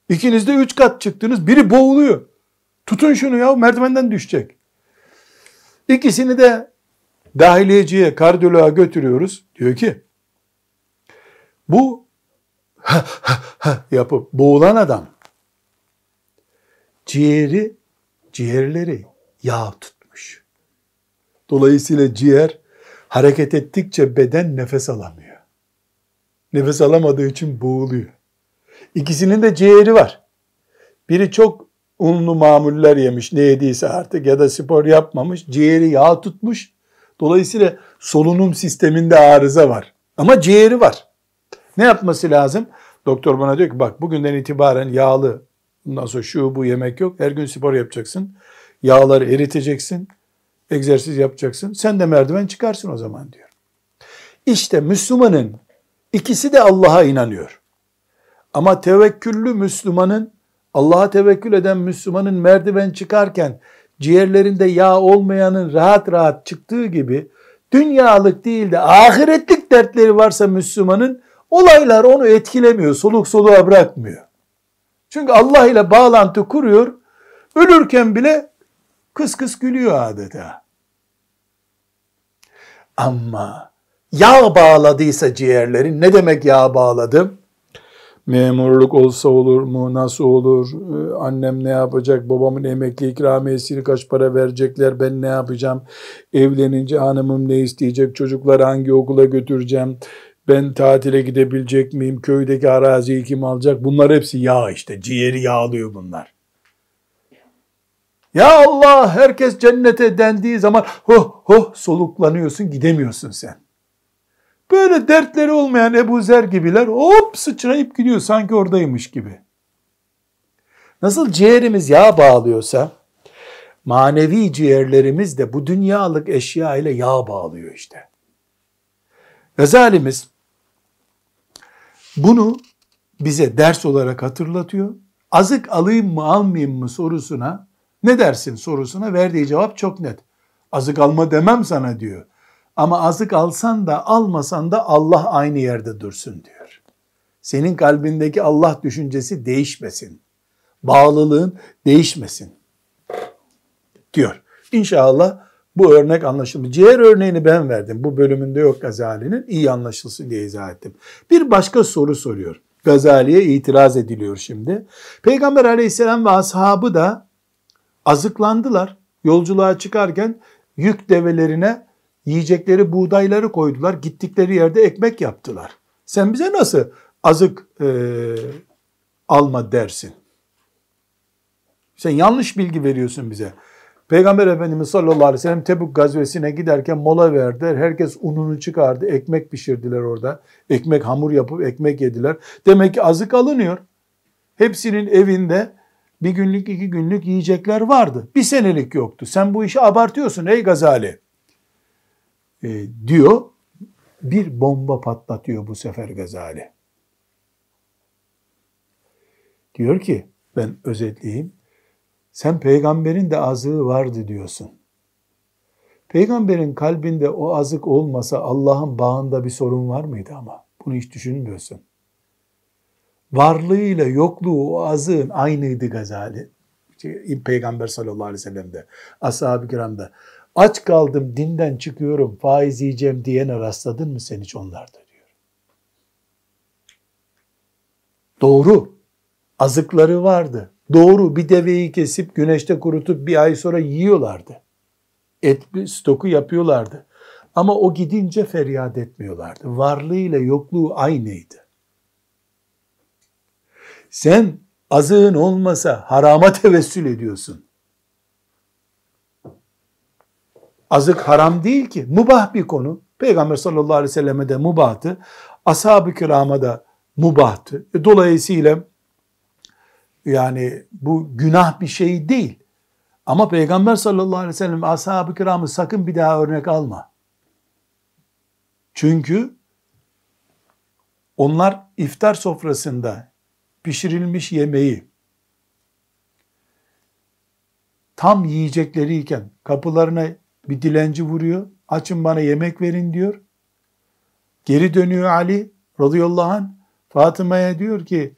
İkiniz de üç kat çıktınız. Biri boğuluyor. Tutun şunu ya merdivenden düşecek. İkisini de dahiliyeciye, kardiyoloğa götürüyoruz. Diyor ki bu yapıp boğulan adam ciğeri, ciğerleri yağ tutmuş. Dolayısıyla ciğer hareket ettikçe beden nefes alamıyor. Nefes alamadığı için boğuluyor. İkisinin de ciğeri var. Biri çok unlu mamuller yemiş ne yediyse artık ya da spor yapmamış. Ciğeri yağ tutmuş. Dolayısıyla solunum sisteminde arıza var. Ama ciğeri var. Ne yapması lazım? Doktor bana diyor ki bak bugünden itibaren yağlı bundan sonra şu bu yemek yok. Her gün spor yapacaksın. Yağları eriteceksin. Egzersiz yapacaksın. Sen de merdiven çıkarsın o zaman diyor. İşte Müslümanın ikisi de Allah'a inanıyor. Ama tevekküllü Müslümanın Allah'a tevekkül eden Müslümanın merdiven çıkarken ciğerlerinde yağ olmayanın rahat rahat çıktığı gibi dünyalık değil de ahiretlik dertleri varsa Müslümanın olaylar onu etkilemiyor, soluk soluğa bırakmıyor. Çünkü Allah ile bağlantı kuruyor, Ölürken bile kıs kıs gülüyor adeta. Ama yağ bağladıysa ciğerlerin ne demek yağ bağladım? Memurluk olsa olur mu? Nasıl olur? Ee, annem ne yapacak? Babamın emekli ikramiyesini kaç para verecekler? Ben ne yapacağım? Evlenince hanımım ne isteyecek? Çocukları hangi okula götüreceğim? Ben tatile gidebilecek miyim? Köydeki araziyi kim alacak? Bunlar hepsi yağ işte. Ciğeri yağlıyor bunlar. Ya Allah herkes cennete dendiği zaman ho ho soluklanıyorsun gidemiyorsun sen. Böyle dertleri olmayan Ebu Zer gibiler hop sıçrayıp gidiyor sanki oradaymış gibi. Nasıl ciğerimiz yağ bağlıyorsa manevi ciğerlerimiz de bu dünyalık eşya ile yağ bağlıyor işte. Gazalimiz bunu bize ders olarak hatırlatıyor. Azık alayım mı almayayım mı sorusuna ne dersin sorusuna verdiği cevap çok net. Azık alma demem sana diyor. Ama azık alsan da almasan da Allah aynı yerde dursun diyor. Senin kalbindeki Allah düşüncesi değişmesin. Bağlılığın değişmesin. Diyor. İnşallah bu örnek anlaşılır. Ciğer örneğini ben verdim. Bu bölümünde yok Gazali'nin. İyi anlaşılsın diye izah ettim. Bir başka soru soruyor. Gazali'ye itiraz ediliyor şimdi. Peygamber aleyhisselam ve ashabı da azıklandılar. Yolculuğa çıkarken yük develerine yiyecekleri buğdayları koydular. Gittikleri yerde ekmek yaptılar. Sen bize nasıl azık e, alma dersin? Sen yanlış bilgi veriyorsun bize. Peygamber Efendimiz sallallahu aleyhi ve sellem Tebuk gazvesine giderken mola verdiler. Herkes ununu çıkardı. Ekmek pişirdiler orada. Ekmek hamur yapıp ekmek yediler. Demek ki azık alınıyor. Hepsinin evinde bir günlük iki günlük yiyecekler vardı. Bir senelik yoktu. Sen bu işi abartıyorsun ey Gazali. E, diyor. Bir bomba patlatıyor bu sefer Gazali. Diyor ki ben özetleyeyim. Sen peygamberin de azığı vardı diyorsun. Peygamberin kalbinde o azık olmasa Allah'ın bağında bir sorun var mıydı ama? Bunu hiç düşünmüyorsun. Varlığıyla yokluğu o azığın aynıydı Gazali. Peygamber sallallahu aleyhi ve sellem'de, ashab-ı kiramda. Aç kaldım, dinden çıkıyorum, faiz yiyeceğim diyene rastladın mı sen hiç onlarda diyor. Doğru, azıkları vardı. Doğru bir deveyi kesip güneşte kurutup bir ay sonra yiyorlardı. Et stoku yapıyorlardı. Ama o gidince feryat etmiyorlardı. Varlığıyla yokluğu aynıydı. Sen azığın olmasa harama tevessül ediyorsun. Azık haram değil ki. Mubah bir konu. Peygamber sallallahu aleyhi ve selleme de mubahtı. Ashab-ı kirama da mubahtı. E, dolayısıyla yani bu günah bir şey değil. Ama Peygamber sallallahu aleyhi ve sellem ashab-ı kiramı sakın bir daha örnek alma. Çünkü onlar iftar sofrasında pişirilmiş yemeği tam yiyecekleriyken kapılarına bir dilenci vuruyor. Açın bana yemek verin diyor. Geri dönüyor Ali radıyallahu anh. Fatıma'ya diyor ki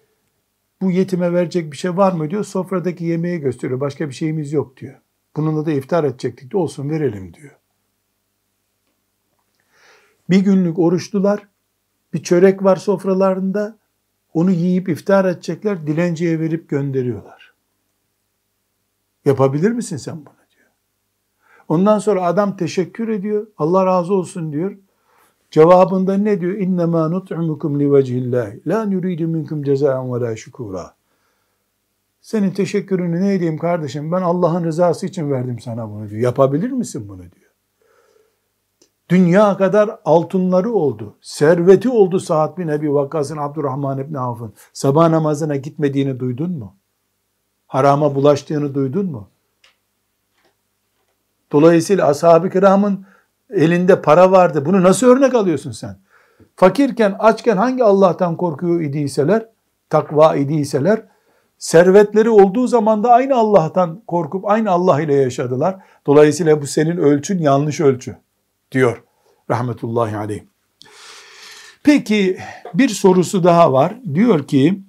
bu yetime verecek bir şey var mı diyor. Sofradaki yemeği gösteriyor. Başka bir şeyimiz yok diyor. Bununla da iftar edecektik de olsun verelim diyor. Bir günlük oruçlular. Bir çörek var sofralarında. Onu yiyip iftar edecekler. Dilenciye verip gönderiyorlar. Yapabilir misin sen bunu diyor. Ondan sonra adam teşekkür ediyor. Allah razı olsun diyor. Cevabında ne diyor? İnnemâ nut'umukum li vecihillahi. La nuridu minkum cezaen ve la. Senin teşekkürünü ne edeyim kardeşim? Ben Allah'ın rızası için verdim sana bunu diyor. Yapabilir misin bunu diyor. Dünya kadar altınları oldu. Serveti oldu Sa'd bin Ebi Vakkas'ın Abdurrahman ibn Avf'ın. Sabah namazına gitmediğini duydun mu? Harama bulaştığını duydun mu? Dolayısıyla ashab-ı kiramın elinde para vardı. Bunu nasıl örnek alıyorsun sen? Fakirken, açken hangi Allah'tan korkuyor idiyseler, takva idiyseler, servetleri olduğu zaman da aynı Allah'tan korkup aynı Allah ile yaşadılar. Dolayısıyla bu senin ölçün yanlış ölçü diyor rahmetullahi aleyh. Peki bir sorusu daha var. Diyor ki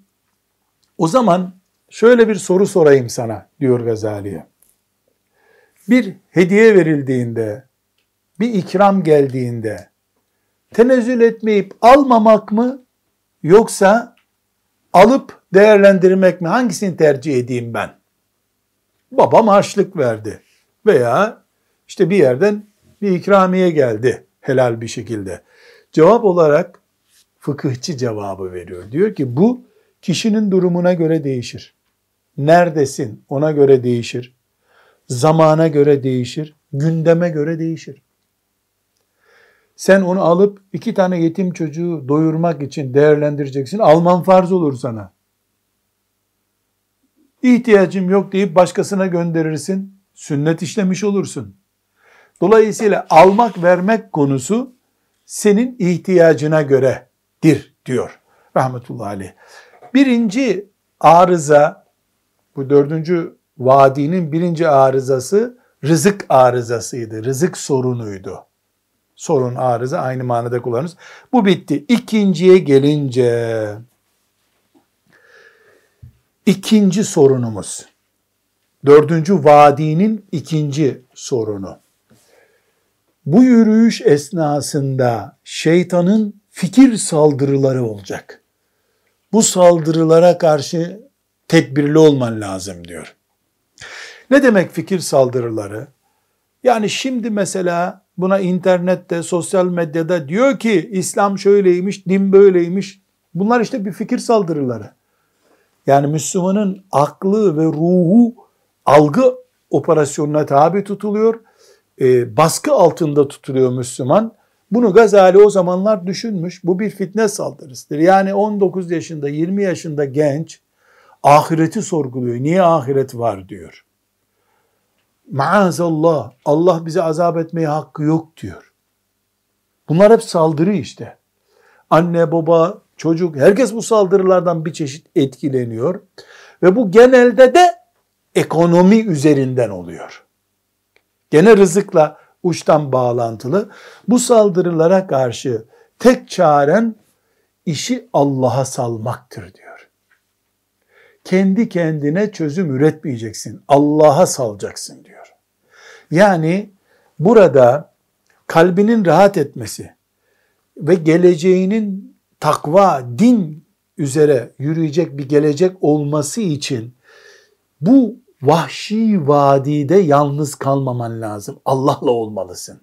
o zaman şöyle bir soru sorayım sana diyor Gazali'ye. Bir hediye verildiğinde, bir ikram geldiğinde tenezzül etmeyip almamak mı yoksa alıp değerlendirmek mi? Hangisini tercih edeyim ben? Babam harçlık verdi veya işte bir yerden bir ikramiye geldi helal bir şekilde. Cevap olarak fıkıhçı cevabı veriyor. Diyor ki bu kişinin durumuna göre değişir. Neredesin ona göre değişir. Zamana göre değişir. Gündeme göre değişir. Sen onu alıp iki tane yetim çocuğu doyurmak için değerlendireceksin. Alman farz olur sana. İhtiyacım yok deyip başkasına gönderirsin. Sünnet işlemiş olursun. Dolayısıyla almak vermek konusu senin ihtiyacına göredir diyor rahmetullahi aleyh. Birinci arıza bu dördüncü vadinin birinci arızası rızık arızasıydı. Rızık sorunuydu. Sorun arıza aynı manada kullanırız. Bu bitti. İkinciye gelince ikinci sorunumuz dördüncü vadinin ikinci sorunu. Bu yürüyüş esnasında şeytanın fikir saldırıları olacak. Bu saldırılara karşı tedbirli olman lazım diyor. Ne demek fikir saldırıları? Yani şimdi mesela buna internette, sosyal medyada diyor ki İslam şöyleymiş, din böyleymiş. Bunlar işte bir fikir saldırıları. Yani Müslümanın aklı ve ruhu algı operasyonuna tabi tutuluyor. E, baskı altında tutuluyor Müslüman. Bunu Gazali o zamanlar düşünmüş. Bu bir fitne saldırısıdır. Yani 19 yaşında, 20 yaşında genç ahireti sorguluyor. Niye ahiret var diyor. Maazallah, Allah bize azap etmeye hakkı yok diyor. Bunlar hep saldırı işte. Anne, baba, çocuk, herkes bu saldırılardan bir çeşit etkileniyor. Ve bu genelde de ekonomi üzerinden oluyor. Gene rızıkla uçtan bağlantılı. Bu saldırılara karşı tek çaren işi Allah'a salmaktır diyor. Kendi kendine çözüm üretmeyeceksin. Allah'a salacaksın diyor. Yani burada kalbinin rahat etmesi ve geleceğinin takva, din üzere yürüyecek bir gelecek olması için bu vahşi vadide yalnız kalmaman lazım. Allah'la olmalısın.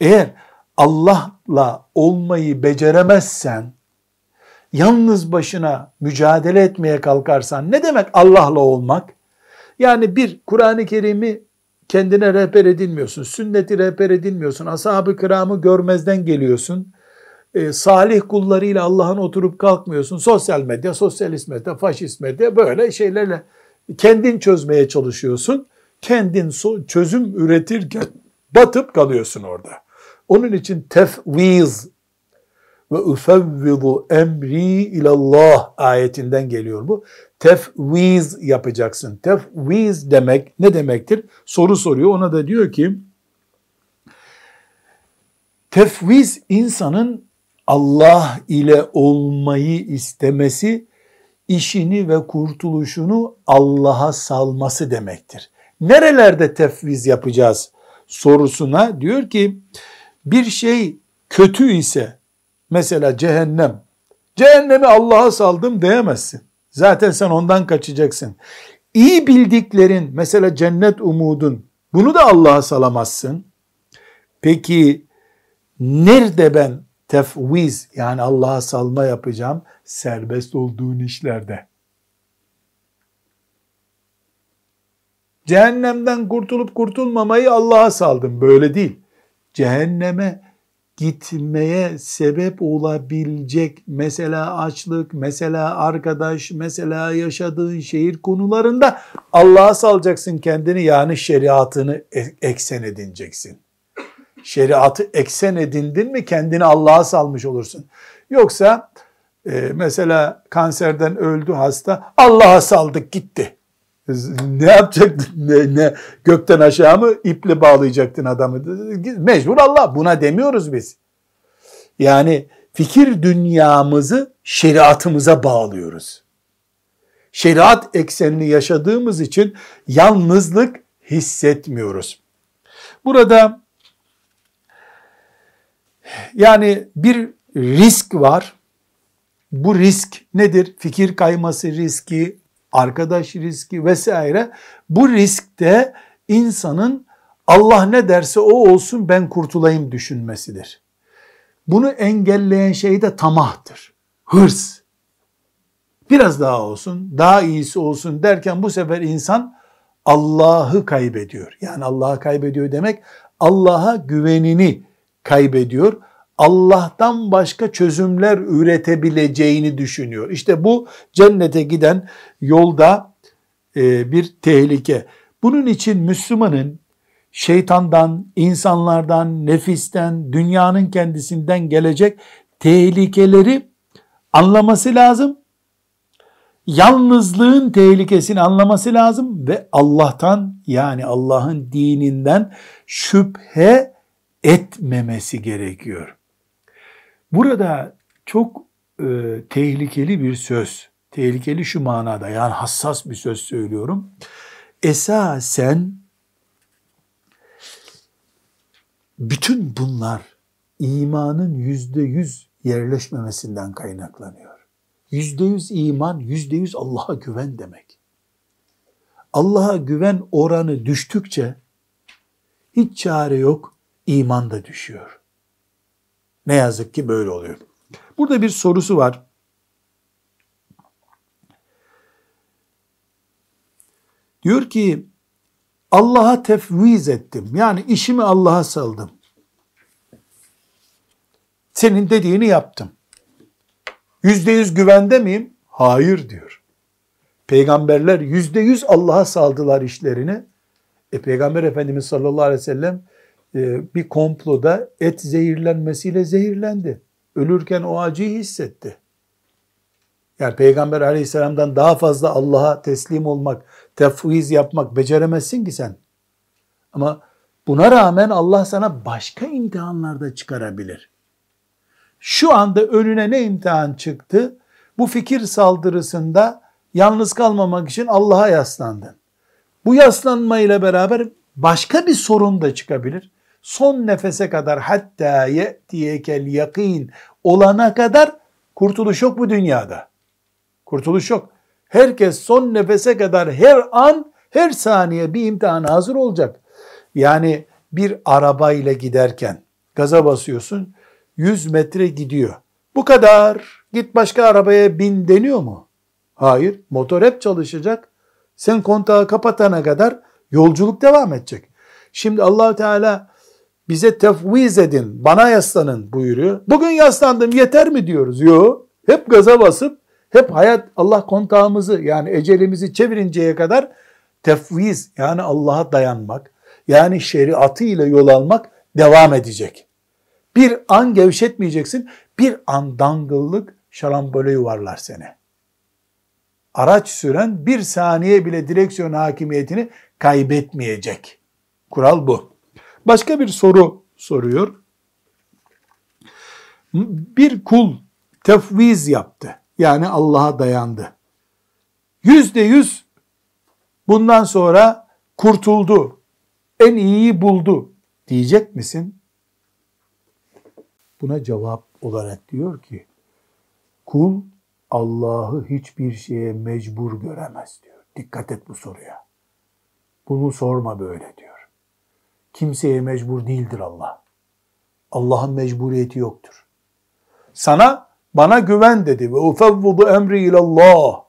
Eğer Allah'la olmayı beceremezsen, yalnız başına mücadele etmeye kalkarsan, ne demek Allah'la olmak? Yani bir, Kur'an-ı Kerim'i kendine rehber edilmiyorsun, sünneti rehber edilmiyorsun, ashab-ı kiramı görmezden geliyorsun, e, salih kullarıyla Allah'ın oturup kalkmıyorsun, sosyal medya, sosyalist medya, faşist medya böyle şeylerle kendin çözmeye çalışıyorsun. Kendin çözüm üretirken batıp kalıyorsun orada. Onun için tefviz ve ufevvidu emri ilallah ayetinden geliyor bu. Tefviz yapacaksın. Tefviz demek ne demektir? Soru soruyor. Ona da diyor ki tefviz insanın Allah ile olmayı istemesi işini ve kurtuluşunu Allah'a salması demektir. Nerelerde tefviz yapacağız sorusuna diyor ki bir şey kötü ise mesela cehennem cehennemi Allah'a saldım diyemezsin. Zaten sen ondan kaçacaksın. İyi bildiklerin mesela cennet umudun bunu da Allah'a salamazsın. Peki nerede ben tefviz yani Allah'a salma yapacağım serbest olduğun işlerde. Cehennemden kurtulup kurtulmamayı Allah'a saldım. Böyle değil. Cehenneme gitmeye sebep olabilecek mesela açlık, mesela arkadaş, mesela yaşadığın şehir konularında Allah'a salacaksın kendini yani şeriatını eksen edineceksin. Şeriatı eksen edindin mi kendini Allah'a salmış olursun. Yoksa e, mesela kanserden öldü hasta Allah'a saldık gitti. Ne yapacaktın? Ne, ne gökten aşağı mı iple bağlayacaktın adamı? Mecbur Allah. Buna demiyoruz biz. Yani fikir dünyamızı şeriatımıza bağlıyoruz. şeriat eksenli yaşadığımız için yalnızlık hissetmiyoruz. Burada yani bir risk var. Bu risk nedir? Fikir kayması riski, arkadaş riski vesaire. Bu riskte insanın Allah ne derse o olsun ben kurtulayım düşünmesidir. Bunu engelleyen şey de tamahtır. Hırs. Biraz daha olsun, daha iyisi olsun derken bu sefer insan Allah'ı kaybediyor. Yani Allah'ı kaybediyor demek Allah'a güvenini kaybediyor. Allah'tan başka çözümler üretebileceğini düşünüyor. İşte bu cennete giden yolda e, bir tehlike. Bunun için Müslümanın şeytandan, insanlardan, nefisten, dünyanın kendisinden gelecek tehlikeleri anlaması lazım. Yalnızlığın tehlikesini anlaması lazım ve Allah'tan yani Allah'ın dininden şüphe etmemesi gerekiyor. Burada çok e, tehlikeli bir söz, tehlikeli şu manada yani hassas bir söz söylüyorum. Esasen bütün bunlar imanın yüzde yüz yerleşmemesinden kaynaklanıyor. Yüzde yüz iman, yüzde yüz Allah'a güven demek. Allah'a güven oranı düştükçe hiç çare yok, iman da düşüyor. Ne yazık ki böyle oluyor. Burada bir sorusu var. Diyor ki Allah'a tefviz ettim. Yani işimi Allah'a saldım. Senin dediğini yaptım. Yüzde yüz güvende miyim? Hayır diyor. Peygamberler yüzde yüz Allah'a saldılar işlerini. E, Peygamber Efendimiz sallallahu aleyhi ve sellem bir komploda et zehirlenmesiyle zehirlendi. Ölürken o acıyı hissetti. Yani Peygamber aleyhisselamdan daha fazla Allah'a teslim olmak, tefviz yapmak beceremezsin ki sen. Ama buna rağmen Allah sana başka imtihanlarda çıkarabilir. Şu anda önüne ne imtihan çıktı? Bu fikir saldırısında yalnız kalmamak için Allah'a yaslandın. Bu yaslanmayla beraber başka bir sorun da çıkabilir. Son nefese kadar hatta ye'tiyekel yakin olana kadar kurtuluş yok bu dünyada. Kurtuluş yok. Herkes son nefese kadar her an, her saniye bir imtihana hazır olacak. Yani bir arabayla giderken gaza basıyorsun, 100 metre gidiyor. Bu kadar. Git başka arabaya bin deniyor mu? Hayır. Motor hep çalışacak. Sen kontağı kapatana kadar yolculuk devam edecek. Şimdi allah Teala bize tefviz edin, bana yaslanın buyuruyor. Bugün yaslandım yeter mi diyoruz? Yok. Hep gaza basıp hep hayat Allah kontağımızı yani ecelimizi çevirinceye kadar tefviz yani Allah'a dayanmak yani şeriatı ile yol almak devam edecek. Bir an gevşetmeyeceksin. Bir an dangıllık şarambole yuvarlar seni. Araç süren bir saniye bile direksiyon hakimiyetini kaybetmeyecek. Kural bu. Başka bir soru soruyor. Bir kul tefviz yaptı. Yani Allah'a dayandı. Yüzde yüz bundan sonra kurtuldu. En iyiyi buldu diyecek misin? Buna cevap olarak diyor ki kul Allah'ı hiçbir şeye mecbur göremez diyor. Dikkat et bu soruya. Bunu sorma böyle diyor. Kimseye mecbur değildir Allah. Allah'ın mecburiyeti yoktur. Sana bana güven dedi ve ufevvudu emri ilallah.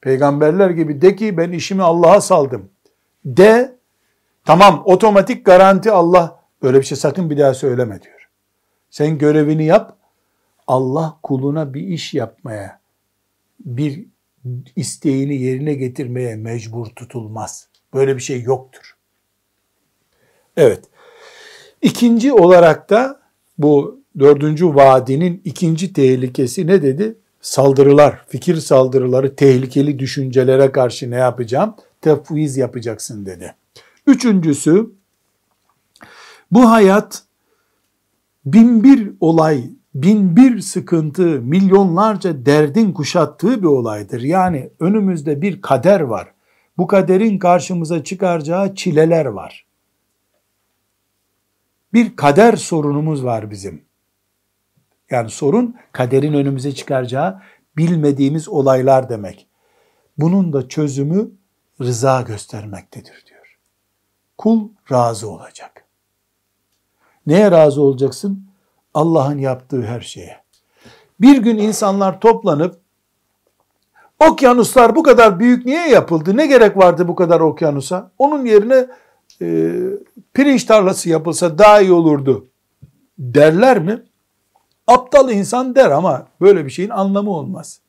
Peygamberler gibi de ki ben işimi Allah'a saldım. De tamam otomatik garanti Allah böyle bir şey sakın bir daha söyleme diyor. Sen görevini yap. Allah kuluna bir iş yapmaya, bir isteğini yerine getirmeye mecbur tutulmaz. Böyle bir şey yoktur. Evet. İkinci olarak da bu dördüncü vadinin ikinci tehlikesi ne dedi? Saldırılar, fikir saldırıları, tehlikeli düşüncelere karşı ne yapacağım? Tefviz yapacaksın dedi. Üçüncüsü, bu hayat bin bir olay bin bir sıkıntı, milyonlarca derdin kuşattığı bir olaydır. Yani önümüzde bir kader var. Bu kaderin karşımıza çıkaracağı çileler var. Bir kader sorunumuz var bizim. Yani sorun kaderin önümüze çıkaracağı bilmediğimiz olaylar demek. Bunun da çözümü rıza göstermektedir diyor. Kul razı olacak. Neye razı olacaksın? Allah'ın yaptığı her şeye. Bir gün insanlar toplanıp okyanuslar bu kadar büyük niye yapıldı? Ne gerek vardı bu kadar okyanusa? Onun yerine e, pirinç tarlası yapılsa daha iyi olurdu derler mi? Aptal insan der ama böyle bir şeyin anlamı olmaz.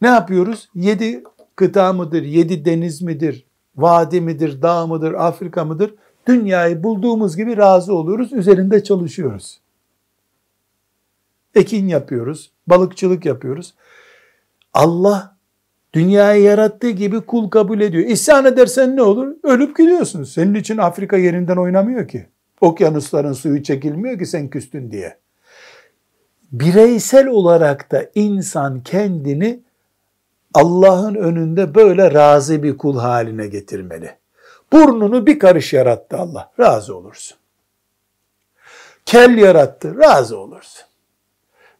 Ne yapıyoruz? Yedi kıta mıdır, yedi deniz midir, vadi midir, dağ mıdır, Afrika mıdır? Dünyayı bulduğumuz gibi razı oluyoruz, üzerinde çalışıyoruz. Ekin yapıyoruz, balıkçılık yapıyoruz. Allah dünyayı yarattığı gibi kul kabul ediyor. İsyan edersen ne olur? Ölüp gidiyorsun. Senin için Afrika yerinden oynamıyor ki. Okyanusların suyu çekilmiyor ki sen küstün diye. Bireysel olarak da insan kendini Allah'ın önünde böyle razı bir kul haline getirmeli. Burnunu bir karış yarattı Allah. Razı olursun. Kel yarattı. Razı olursun.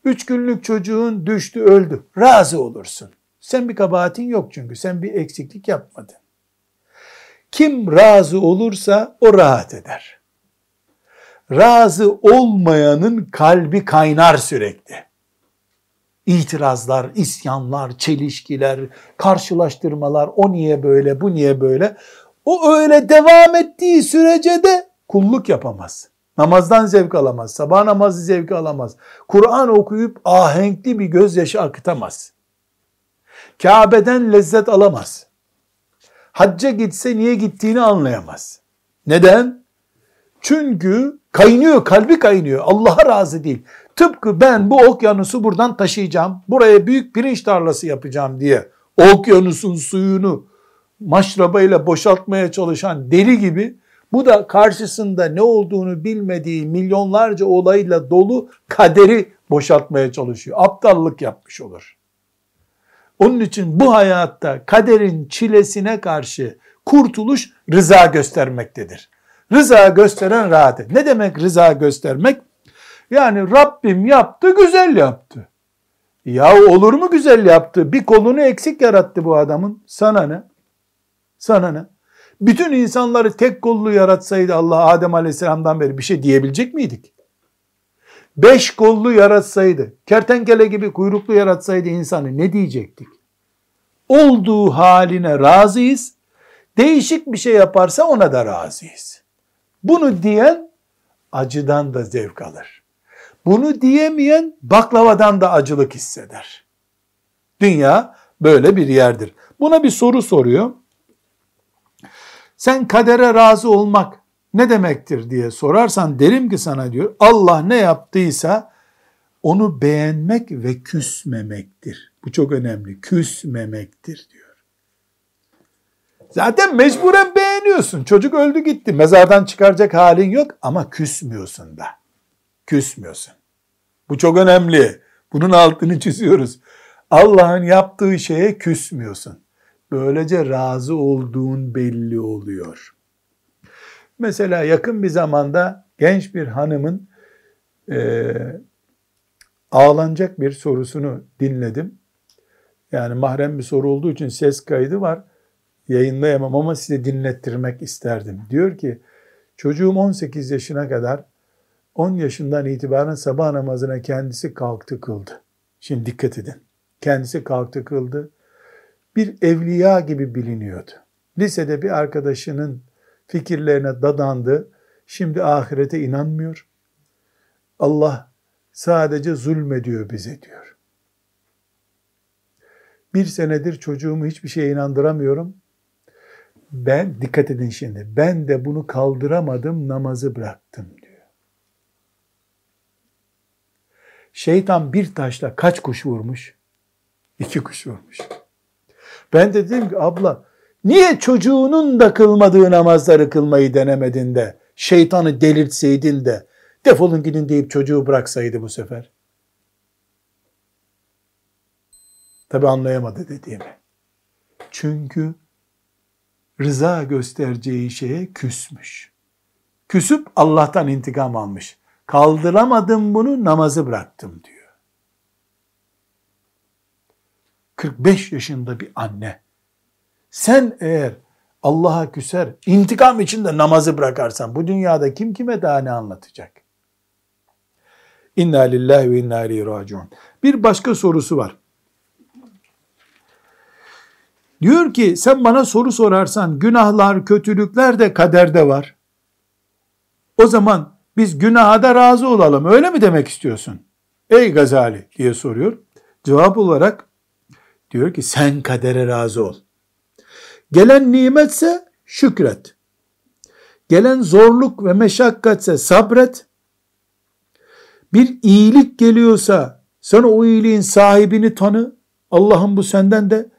Üç günlük çocuğun düştü öldü. Razı olursun. Sen bir kabahatin yok çünkü. Sen bir eksiklik yapmadın. Kim razı olursa o rahat eder. Razı olmayanın kalbi kaynar sürekli itirazlar, isyanlar, çelişkiler, karşılaştırmalar, o niye böyle, bu niye böyle. O öyle devam ettiği sürece de kulluk yapamaz. Namazdan zevk alamaz, sabah namazı zevk alamaz. Kur'an okuyup ahenkli bir gözyaşı akıtamaz. Kabe'den lezzet alamaz. Hacca gitse niye gittiğini anlayamaz. Neden? Çünkü kaynıyor, kalbi kaynıyor. Allah'a razı değil. Tıpkı ben bu okyanusu buradan taşıyacağım, buraya büyük pirinç tarlası yapacağım diye okyanusun suyunu maşrabayla boşaltmaya çalışan deli gibi bu da karşısında ne olduğunu bilmediği milyonlarca olayla dolu kaderi boşaltmaya çalışıyor. Aptallık yapmış olur. Onun için bu hayatta kaderin çilesine karşı kurtuluş rıza göstermektedir. Rıza gösteren rahat. Ne demek rıza göstermek? Yani Rabbim yaptı, güzel yaptı. Ya olur mu güzel yaptı? Bir kolunu eksik yarattı bu adamın. Sana ne? Sana ne? Bütün insanları tek kollu yaratsaydı Allah Adem Aleyhisselam'dan beri bir şey diyebilecek miydik? Beş kollu yaratsaydı, kertenkele gibi kuyruklu yaratsaydı insanı ne diyecektik? Olduğu haline razıyız. Değişik bir şey yaparsa ona da razıyız. Bunu diyen acıdan da zevk alır. Bunu diyemeyen baklavadan da acılık hisseder. Dünya böyle bir yerdir. Buna bir soru soruyor. Sen kadere razı olmak ne demektir diye sorarsan derim ki sana diyor Allah ne yaptıysa onu beğenmek ve küsmemektir. Bu çok önemli. Küsmemektir diyor. Zaten mecburen beğeniyorsun. Çocuk öldü gitti. Mezardan çıkaracak halin yok ama küsmüyorsun da. Küsmüyorsun. Bu çok önemli. Bunun altını çiziyoruz. Allah'ın yaptığı şeye küsmüyorsun. Böylece razı olduğun belli oluyor. Mesela yakın bir zamanda genç bir hanımın e, ağlanacak bir sorusunu dinledim. Yani mahrem bir soru olduğu için ses kaydı var. Yayınlayamam ama size dinlettirmek isterdim. Diyor ki çocuğum 18 yaşına kadar 10 yaşından itibaren sabah namazına kendisi kalktı kıldı. Şimdi dikkat edin. Kendisi kalktı kıldı. Bir evliya gibi biliniyordu. Lisede bir arkadaşının fikirlerine dadandı. Şimdi ahirete inanmıyor. Allah sadece zulmediyor bize diyor. Bir senedir çocuğumu hiçbir şeye inandıramıyorum. Ben, dikkat edin şimdi, ben de bunu kaldıramadım, namazı bıraktım diyor. Şeytan bir taşla kaç kuş vurmuş? İki kuş vurmuş. Ben de dedim ki abla niye çocuğunun da kılmadığı namazları kılmayı denemedin de şeytanı delirtseydin de defolun gidin deyip çocuğu bıraksaydı bu sefer. Tabi anlayamadı dediğimi. Çünkü rıza göstereceği şeye küsmüş. Küsüp Allah'tan intikam almış. Kaldıramadım bunu namazı bıraktım diyor. 45 yaşında bir anne. Sen eğer Allah'a küser, intikam için de namazı bırakarsan bu dünyada kim kime daha ne anlatacak? İnna lillahi ve inna ileyhi raciun. Bir başka sorusu var. Diyor ki sen bana soru sorarsan günahlar, kötülükler de kaderde var. O zaman biz günaha da razı olalım. Öyle mi demek istiyorsun? Ey Gazali diye soruyor. Cevap olarak diyor ki sen kadere razı ol. Gelen nimetse şükret. Gelen zorluk ve meşakkatse sabret. Bir iyilik geliyorsa sen o iyiliğin sahibini tanı. Allah'ım bu senden de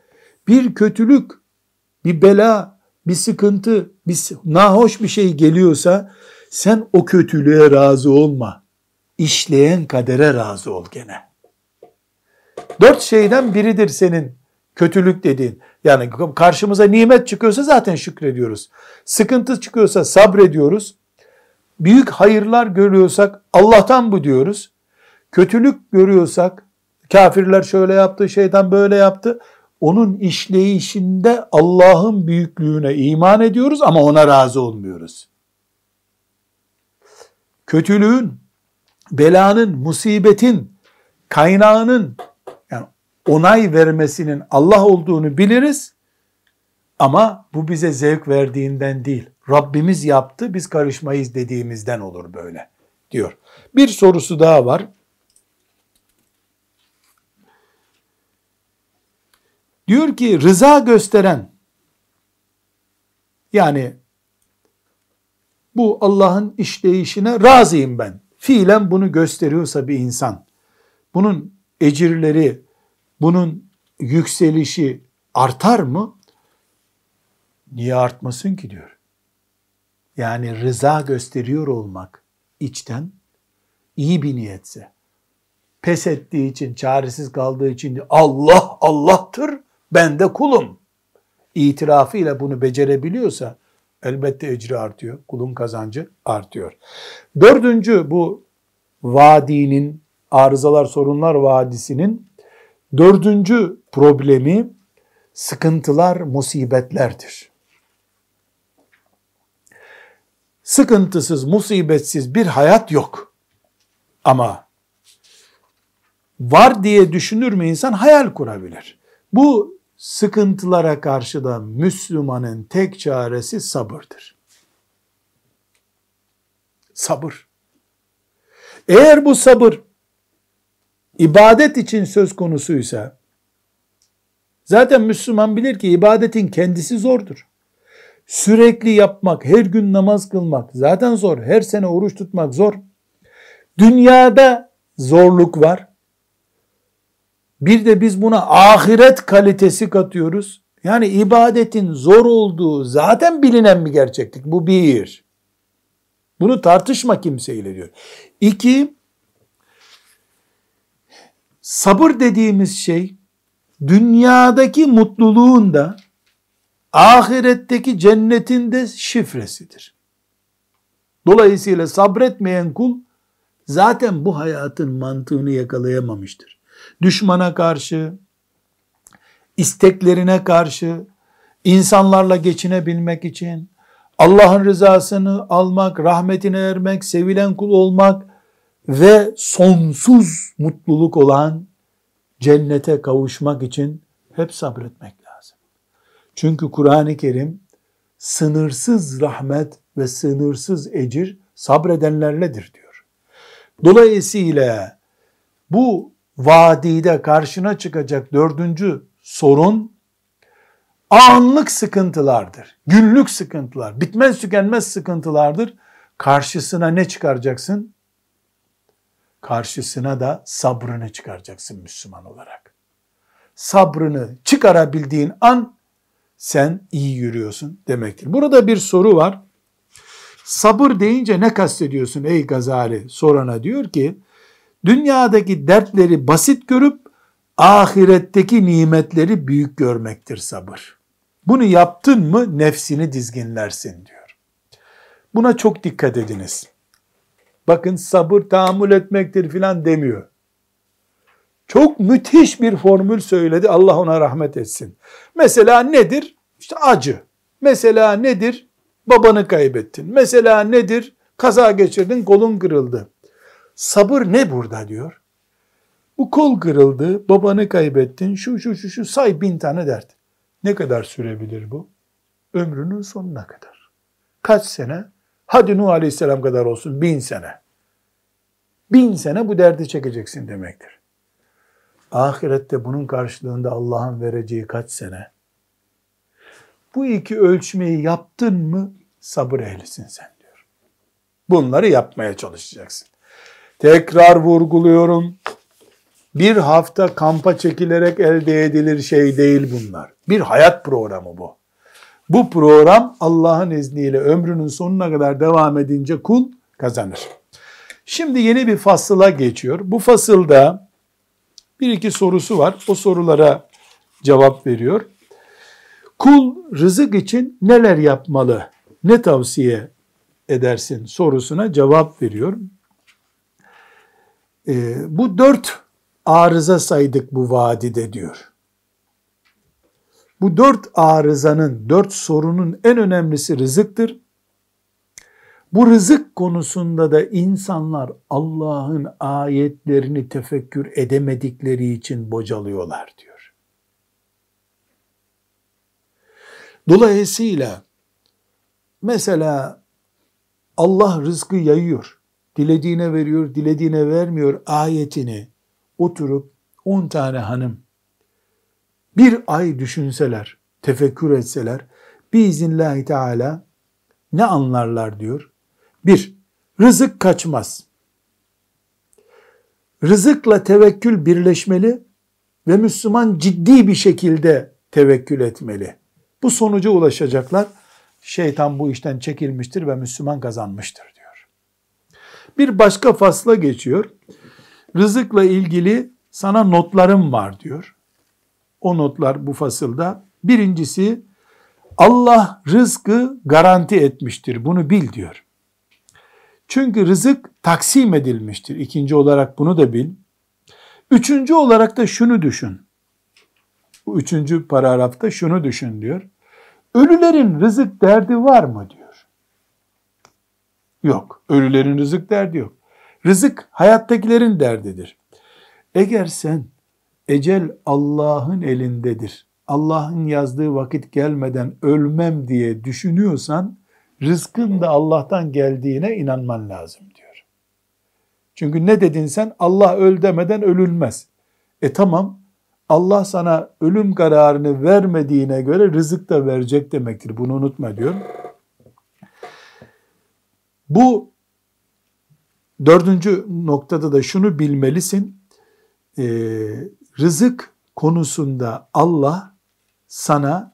bir kötülük, bir bela, bir sıkıntı, bir nahoş bir şey geliyorsa sen o kötülüğe razı olma. İşleyen kadere razı ol gene. Dört şeyden biridir senin kötülük dediğin. Yani karşımıza nimet çıkıyorsa zaten şükrediyoruz. Sıkıntı çıkıyorsa sabrediyoruz. Büyük hayırlar görüyorsak Allah'tan bu diyoruz. Kötülük görüyorsak kafirler şöyle yaptı, şeytan böyle yaptı. Onun işleyişinde Allah'ın büyüklüğüne iman ediyoruz ama ona razı olmuyoruz. Kötülüğün, belanın, musibetin, kaynağının onay vermesinin Allah olduğunu biliriz. Ama bu bize zevk verdiğinden değil. Rabbimiz yaptı, biz karışmayız dediğimizden olur böyle diyor. Bir sorusu daha var. Diyor ki rıza gösteren yani bu Allah'ın işleyişine razıyım ben. Fiilen bunu gösteriyorsa bir insan bunun ecirleri, bunun yükselişi artar mı? Niye artmasın ki diyor. Yani rıza gösteriyor olmak içten iyi bir niyetse pes ettiği için, çaresiz kaldığı için Allah Allah'tır ben de kulum itirafıyla bunu becerebiliyorsa elbette ecri artıyor. Kulun kazancı artıyor. Dördüncü bu vadinin, arızalar sorunlar vadisinin dördüncü problemi sıkıntılar, musibetlerdir. Sıkıntısız, musibetsiz bir hayat yok. Ama var diye düşünür mü insan hayal kurabilir. Bu sıkıntılara karşı da Müslümanın tek çaresi sabırdır. Sabır. Eğer bu sabır ibadet için söz konusuysa zaten Müslüman bilir ki ibadetin kendisi zordur. Sürekli yapmak, her gün namaz kılmak zaten zor. Her sene oruç tutmak zor. Dünyada zorluk var. Bir de biz buna ahiret kalitesi katıyoruz. Yani ibadetin zor olduğu zaten bilinen bir gerçeklik. Bu bir. Bunu tartışma kimseyle diyor. İki, sabır dediğimiz şey dünyadaki mutluluğun da ahiretteki cennetin de şifresidir. Dolayısıyla sabretmeyen kul zaten bu hayatın mantığını yakalayamamıştır düşmana karşı, isteklerine karşı, insanlarla geçinebilmek için, Allah'ın rızasını almak, rahmetine ermek, sevilen kul olmak ve sonsuz mutluluk olan cennete kavuşmak için hep sabretmek lazım. Çünkü Kur'an-ı Kerim sınırsız rahmet ve sınırsız ecir sabredenlerledir diyor. Dolayısıyla bu vadide karşına çıkacak dördüncü sorun anlık sıkıntılardır. Günlük sıkıntılar, bitmez tükenmez sıkıntılardır. Karşısına ne çıkaracaksın? Karşısına da sabrını çıkaracaksın Müslüman olarak. Sabrını çıkarabildiğin an sen iyi yürüyorsun demektir. Burada bir soru var. Sabır deyince ne kastediyorsun ey Gazali? Sorana diyor ki, dünyadaki dertleri basit görüp ahiretteki nimetleri büyük görmektir sabır. Bunu yaptın mı nefsini dizginlersin diyor. Buna çok dikkat ediniz. Bakın sabır tahammül etmektir filan demiyor. Çok müthiş bir formül söyledi. Allah ona rahmet etsin. Mesela nedir? İşte acı. Mesela nedir? Babanı kaybettin. Mesela nedir? Kaza geçirdin, kolun kırıldı. Sabır ne burada diyor. Bu kol kırıldı, babanı kaybettin, şu şu şu şu say bin tane dert. Ne kadar sürebilir bu? Ömrünün sonuna kadar. Kaç sene? Hadi Nuh Aleyhisselam kadar olsun, bin sene. Bin sene bu derdi çekeceksin demektir. Ahirette bunun karşılığında Allah'ın vereceği kaç sene? Bu iki ölçmeyi yaptın mı sabır ehlisin sen diyor. Bunları yapmaya çalışacaksın. Tekrar vurguluyorum. Bir hafta kampa çekilerek elde edilir şey değil bunlar. Bir hayat programı bu. Bu program Allah'ın izniyle ömrünün sonuna kadar devam edince kul kazanır. Şimdi yeni bir fasıla geçiyor. Bu fasılda bir iki sorusu var. O sorulara cevap veriyor. Kul rızık için neler yapmalı? Ne tavsiye edersin sorusuna cevap veriyor. Ee, bu dört arıza saydık bu vadide diyor. Bu dört arızanın, dört sorunun en önemlisi rızıktır. Bu rızık konusunda da insanlar Allah'ın ayetlerini tefekkür edemedikleri için bocalıyorlar diyor. Dolayısıyla mesela Allah rızkı yayıyor, dilediğine veriyor, dilediğine vermiyor ayetini oturup 10 tane hanım bir ay düşünseler, tefekkür etseler, biiznillahü teala ne anlarlar diyor. Bir, rızık kaçmaz. Rızıkla tevekkül birleşmeli ve Müslüman ciddi bir şekilde tevekkül etmeli. Bu sonuca ulaşacaklar. Şeytan bu işten çekilmiştir ve Müslüman kazanmıştır diyor. Bir başka fasla geçiyor. Rızıkla ilgili sana notlarım var diyor. O notlar bu fasılda. Birincisi Allah rızkı garanti etmiştir. Bunu bil diyor. Çünkü rızık taksim edilmiştir. İkinci olarak bunu da bil. Üçüncü olarak da şunu düşün. Bu üçüncü paragrafta şunu düşün diyor. Ölülerin rızık derdi var mı diyor. Yok. Ölülerin rızık derdi yok. Rızık hayattakilerin derdidir. Eğer sen ecel Allah'ın elindedir. Allah'ın yazdığı vakit gelmeden ölmem diye düşünüyorsan rızkın da Allah'tan geldiğine inanman lazım diyor. Çünkü ne dedin sen? Allah öl demeden ölülmez. E tamam Allah sana ölüm kararını vermediğine göre rızık da verecek demektir. Bunu unutma diyor. Bu dördüncü noktada da şunu bilmelisin. Ee, rızık konusunda Allah sana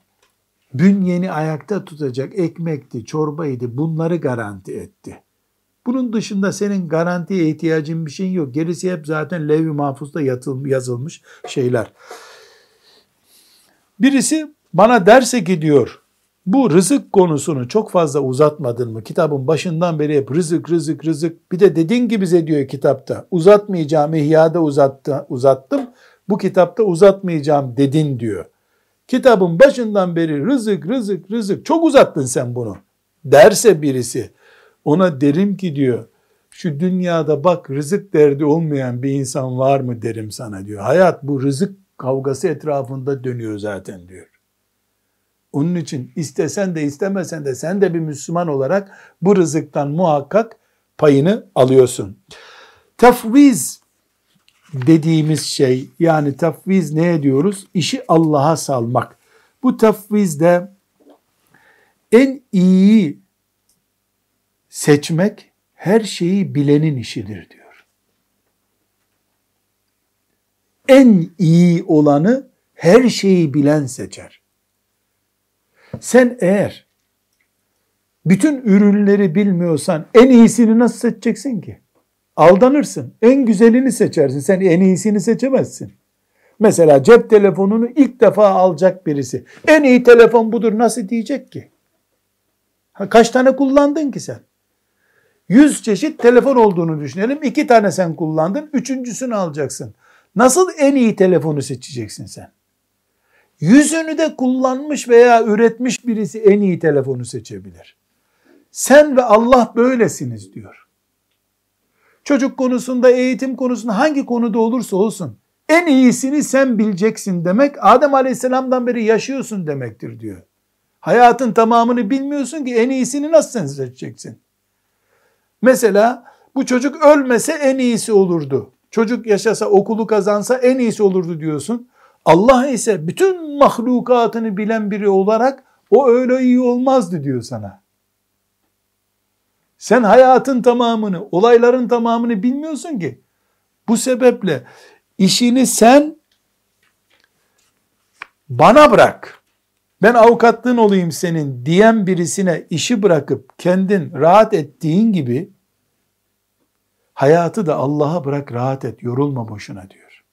bünyeni ayakta tutacak ekmekti, çorbaydı bunları garanti etti. Bunun dışında senin garantiye ihtiyacın bir şey yok. Gerisi hep zaten levh-i mahfuzda yazılmış şeyler. Birisi bana derse ki diyor, bu rızık konusunu çok fazla uzatmadın mı? Kitabın başından beri hep rızık, rızık, rızık. Bir de dediğin gibi bize diyor kitapta. Uzatmayacağım, ihyada uzattı, uzattım. Bu kitapta uzatmayacağım dedin diyor. Kitabın başından beri rızık, rızık, rızık. Çok uzattın sen bunu. Derse birisi ona derim ki diyor, şu dünyada bak rızık derdi olmayan bir insan var mı derim sana diyor. Hayat bu rızık kavgası etrafında dönüyor zaten diyor. Onun için istesen de istemesen de sen de bir Müslüman olarak bu rızıktan muhakkak payını alıyorsun. Tefviz dediğimiz şey yani tefviz ne diyoruz? İşi Allah'a salmak. Bu tefvizde en iyi seçmek her şeyi bilenin işidir diyor. En iyi olanı her şeyi bilen seçer. Sen eğer bütün ürünleri bilmiyorsan en iyisini nasıl seçeceksin ki? Aldanırsın. En güzelini seçersin. Sen en iyisini seçemezsin. Mesela cep telefonunu ilk defa alacak birisi. En iyi telefon budur nasıl diyecek ki? Ha, kaç tane kullandın ki sen? Yüz çeşit telefon olduğunu düşünelim. İki tane sen kullandın. Üçüncüsünü alacaksın. Nasıl en iyi telefonu seçeceksin sen? Yüzünü de kullanmış veya üretmiş birisi en iyi telefonu seçebilir. Sen ve Allah böylesiniz diyor. Çocuk konusunda, eğitim konusunda hangi konuda olursa olsun en iyisini sen bileceksin demek Adem Aleyhisselam'dan beri yaşıyorsun demektir diyor. Hayatın tamamını bilmiyorsun ki en iyisini nasıl sen seçeceksin? Mesela bu çocuk ölmese en iyisi olurdu. Çocuk yaşasa okulu kazansa en iyisi olurdu diyorsun. Allah ise bütün mahlukatını bilen biri olarak o öyle iyi olmazdı diyor sana. Sen hayatın tamamını, olayların tamamını bilmiyorsun ki. Bu sebeple işini sen bana bırak. Ben avukatlığın olayım senin diyen birisine işi bırakıp kendin rahat ettiğin gibi hayatı da Allah'a bırak rahat et, yorulma boşuna diyor.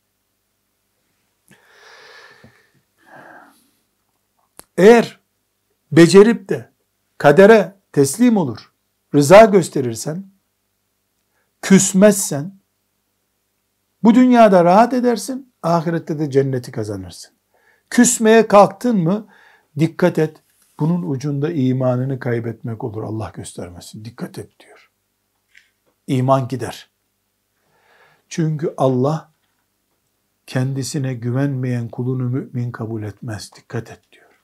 Eğer becerip de kadere teslim olur, rıza gösterirsen, küsmezsen, bu dünyada rahat edersin, ahirette de cenneti kazanırsın. Küsmeye kalktın mı, dikkat et, bunun ucunda imanını kaybetmek olur, Allah göstermesin, dikkat et diyor. İman gider. Çünkü Allah, kendisine güvenmeyen kulunu mümin kabul etmez, dikkat et diyor.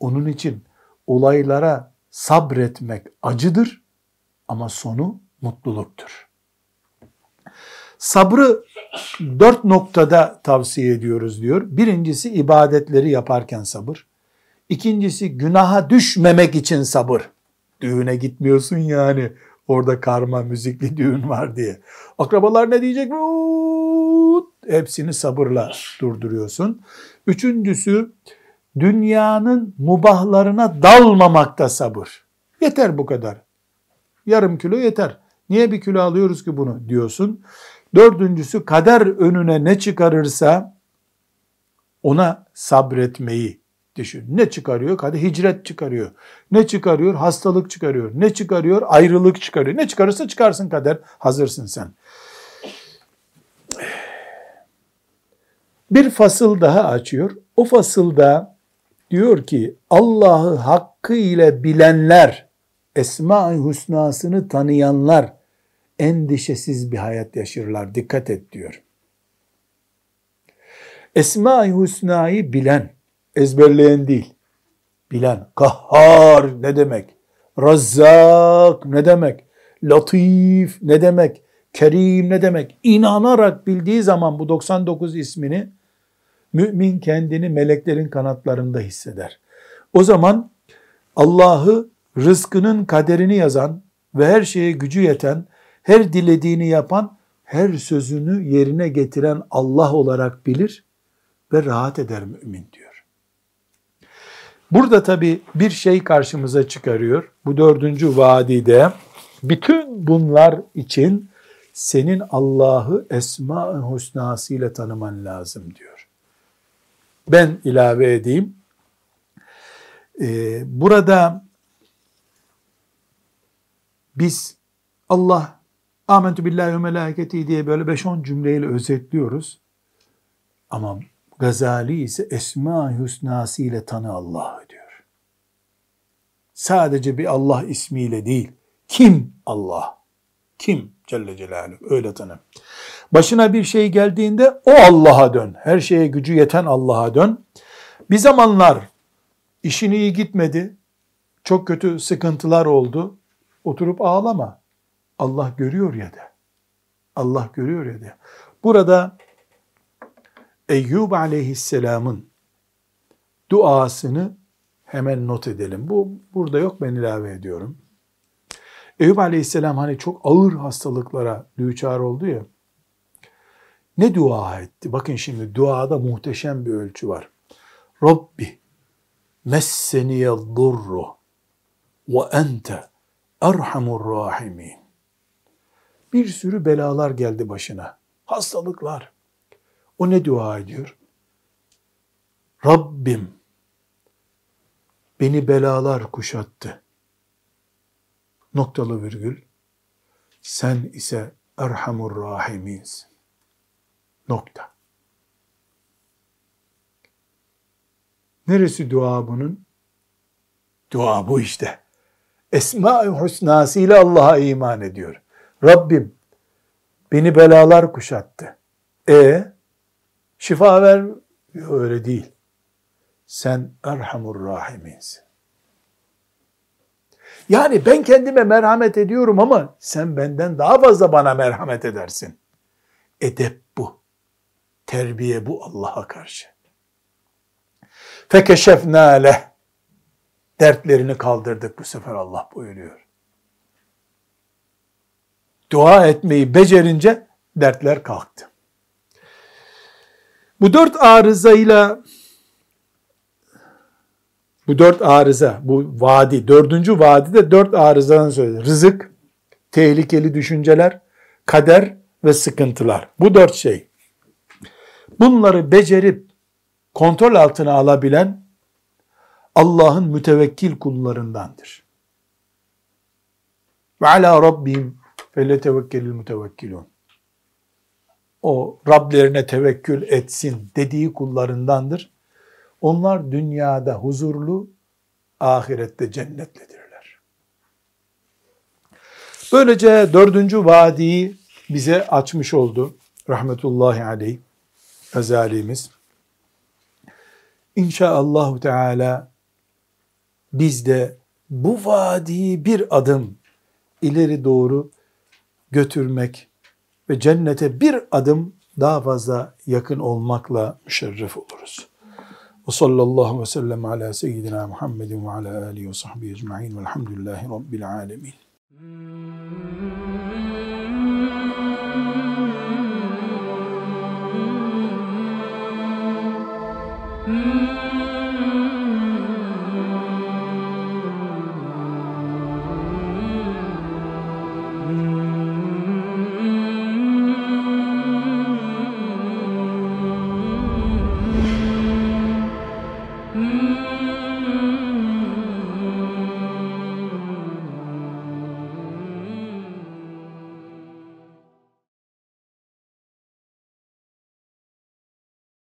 Onun için olaylara sabretmek acıdır ama sonu mutluluktur. Sabrı dört noktada tavsiye ediyoruz diyor. Birincisi ibadetleri yaparken sabır. İkincisi günaha düşmemek için sabır. Düğüne gitmiyorsun yani orada karma müzikli düğün var diye. Akrabalar ne diyecek? Hepsini sabırla durduruyorsun. Üçüncüsü dünyanın mubahlarına dalmamakta sabır. Yeter bu kadar. Yarım kilo yeter. Niye bir kilo alıyoruz ki bunu diyorsun. Dördüncüsü kader önüne ne çıkarırsa ona sabretmeyi düşün. Ne çıkarıyor? Kader hicret çıkarıyor. Ne çıkarıyor? Hastalık çıkarıyor. Ne çıkarıyor? Ayrılık çıkarıyor. Ne çıkarırsa çıkarsın kader. Hazırsın sen. Bir fasıl daha açıyor. O fasılda diyor ki Allah'ı hakkı ile bilenler, Esma-i Hüsna'sını tanıyanlar endişesiz bir hayat yaşırlar. Dikkat et diyor. Esma-i Hüsna'yı bilen, ezberleyen değil, bilen, kahhar ne demek, razzak ne demek, latif ne demek, kerim ne demek, inanarak bildiği zaman bu 99 ismini, mümin kendini meleklerin kanatlarında hisseder. O zaman Allah'ı rızkının kaderini yazan ve her şeye gücü yeten, her dilediğini yapan, her sözünü yerine getiren Allah olarak bilir ve rahat eder mümin diyor. Burada tabi bir şey karşımıza çıkarıyor. Bu dördüncü vadide bütün bunlar için senin Allah'ı Esma-ı Hüsnası ile tanıman lazım diyor. Ben ilave edeyim. Ee, burada biz Allah Amentü billahi ve melaketi diye böyle 5-10 cümleyle özetliyoruz. Ama Gazali ise Esma-i Hüsnası ile tanı Allah'ı diyor. Sadece bir Allah ismiyle değil. Kim Allah? Kim Celle Celaluhu? Öyle tanı. Başına bir şey geldiğinde o Allah'a dön. Her şeye gücü yeten Allah'a dön. Bir zamanlar işin iyi gitmedi. Çok kötü sıkıntılar oldu. Oturup ağlama. Allah görüyor ya da. Allah görüyor ya da. Burada Eyyub aleyhisselamın duasını hemen not edelim. Bu burada yok ben ilave ediyorum. Eyüp aleyhisselam hani çok ağır hastalıklara düçar oldu ya. Ne dua etti? Bakın şimdi duada muhteşem bir ölçü var. Rabbi messeniye durru ve ente erhamur rahimin. Bir sürü belalar geldi başına. Hastalıklar. O ne dua ediyor? Rabbim beni belalar kuşattı. Noktalı virgül. Sen ise Erhamur Rahiminsin. Nokta. Neresi dua bunun? Dua bu işte. Esma-i Hüsnası ile Allah'a iman ediyor. Rabbim beni belalar kuşattı. E şifa ver öyle değil. Sen Erhamur Rahiminsin. Yani ben kendime merhamet ediyorum ama sen benden daha fazla bana merhamet edersin. Edep. Terbiye bu Allah'a karşı. Fekeşefnâ leh. Dertlerini kaldırdık bu sefer Allah buyuruyor. Dua etmeyi becerince dertler kalktı. Bu dört arızayla bu dört arıza, bu vadi, dördüncü vadide dört arızadan söyledi. Rızık, tehlikeli düşünceler, kader ve sıkıntılar. Bu dört şey. Bunları becerip kontrol altına alabilen Allah'ın mütevekkil kullarındandır. Ve ala rabbim feletevekkelil mütevekkilun. O Rablerine tevekkül etsin dediği kullarındandır. Onlar dünyada huzurlu, ahirette cennetledirler. Böylece dördüncü vadiyi bize açmış oldu. Rahmetullahi aleyh Gazalimiz. İnşaallahu Teala biz de bu vadiyi bir adım ileri doğru götürmek ve cennete bir adım daha fazla yakın olmakla müşerref oluruz. Ve sallallahu ve sellem ala seyyidina Muhammedin ve ala alihi ve sahbihi ecma'in velhamdülillahi rabbil alemin. Mm.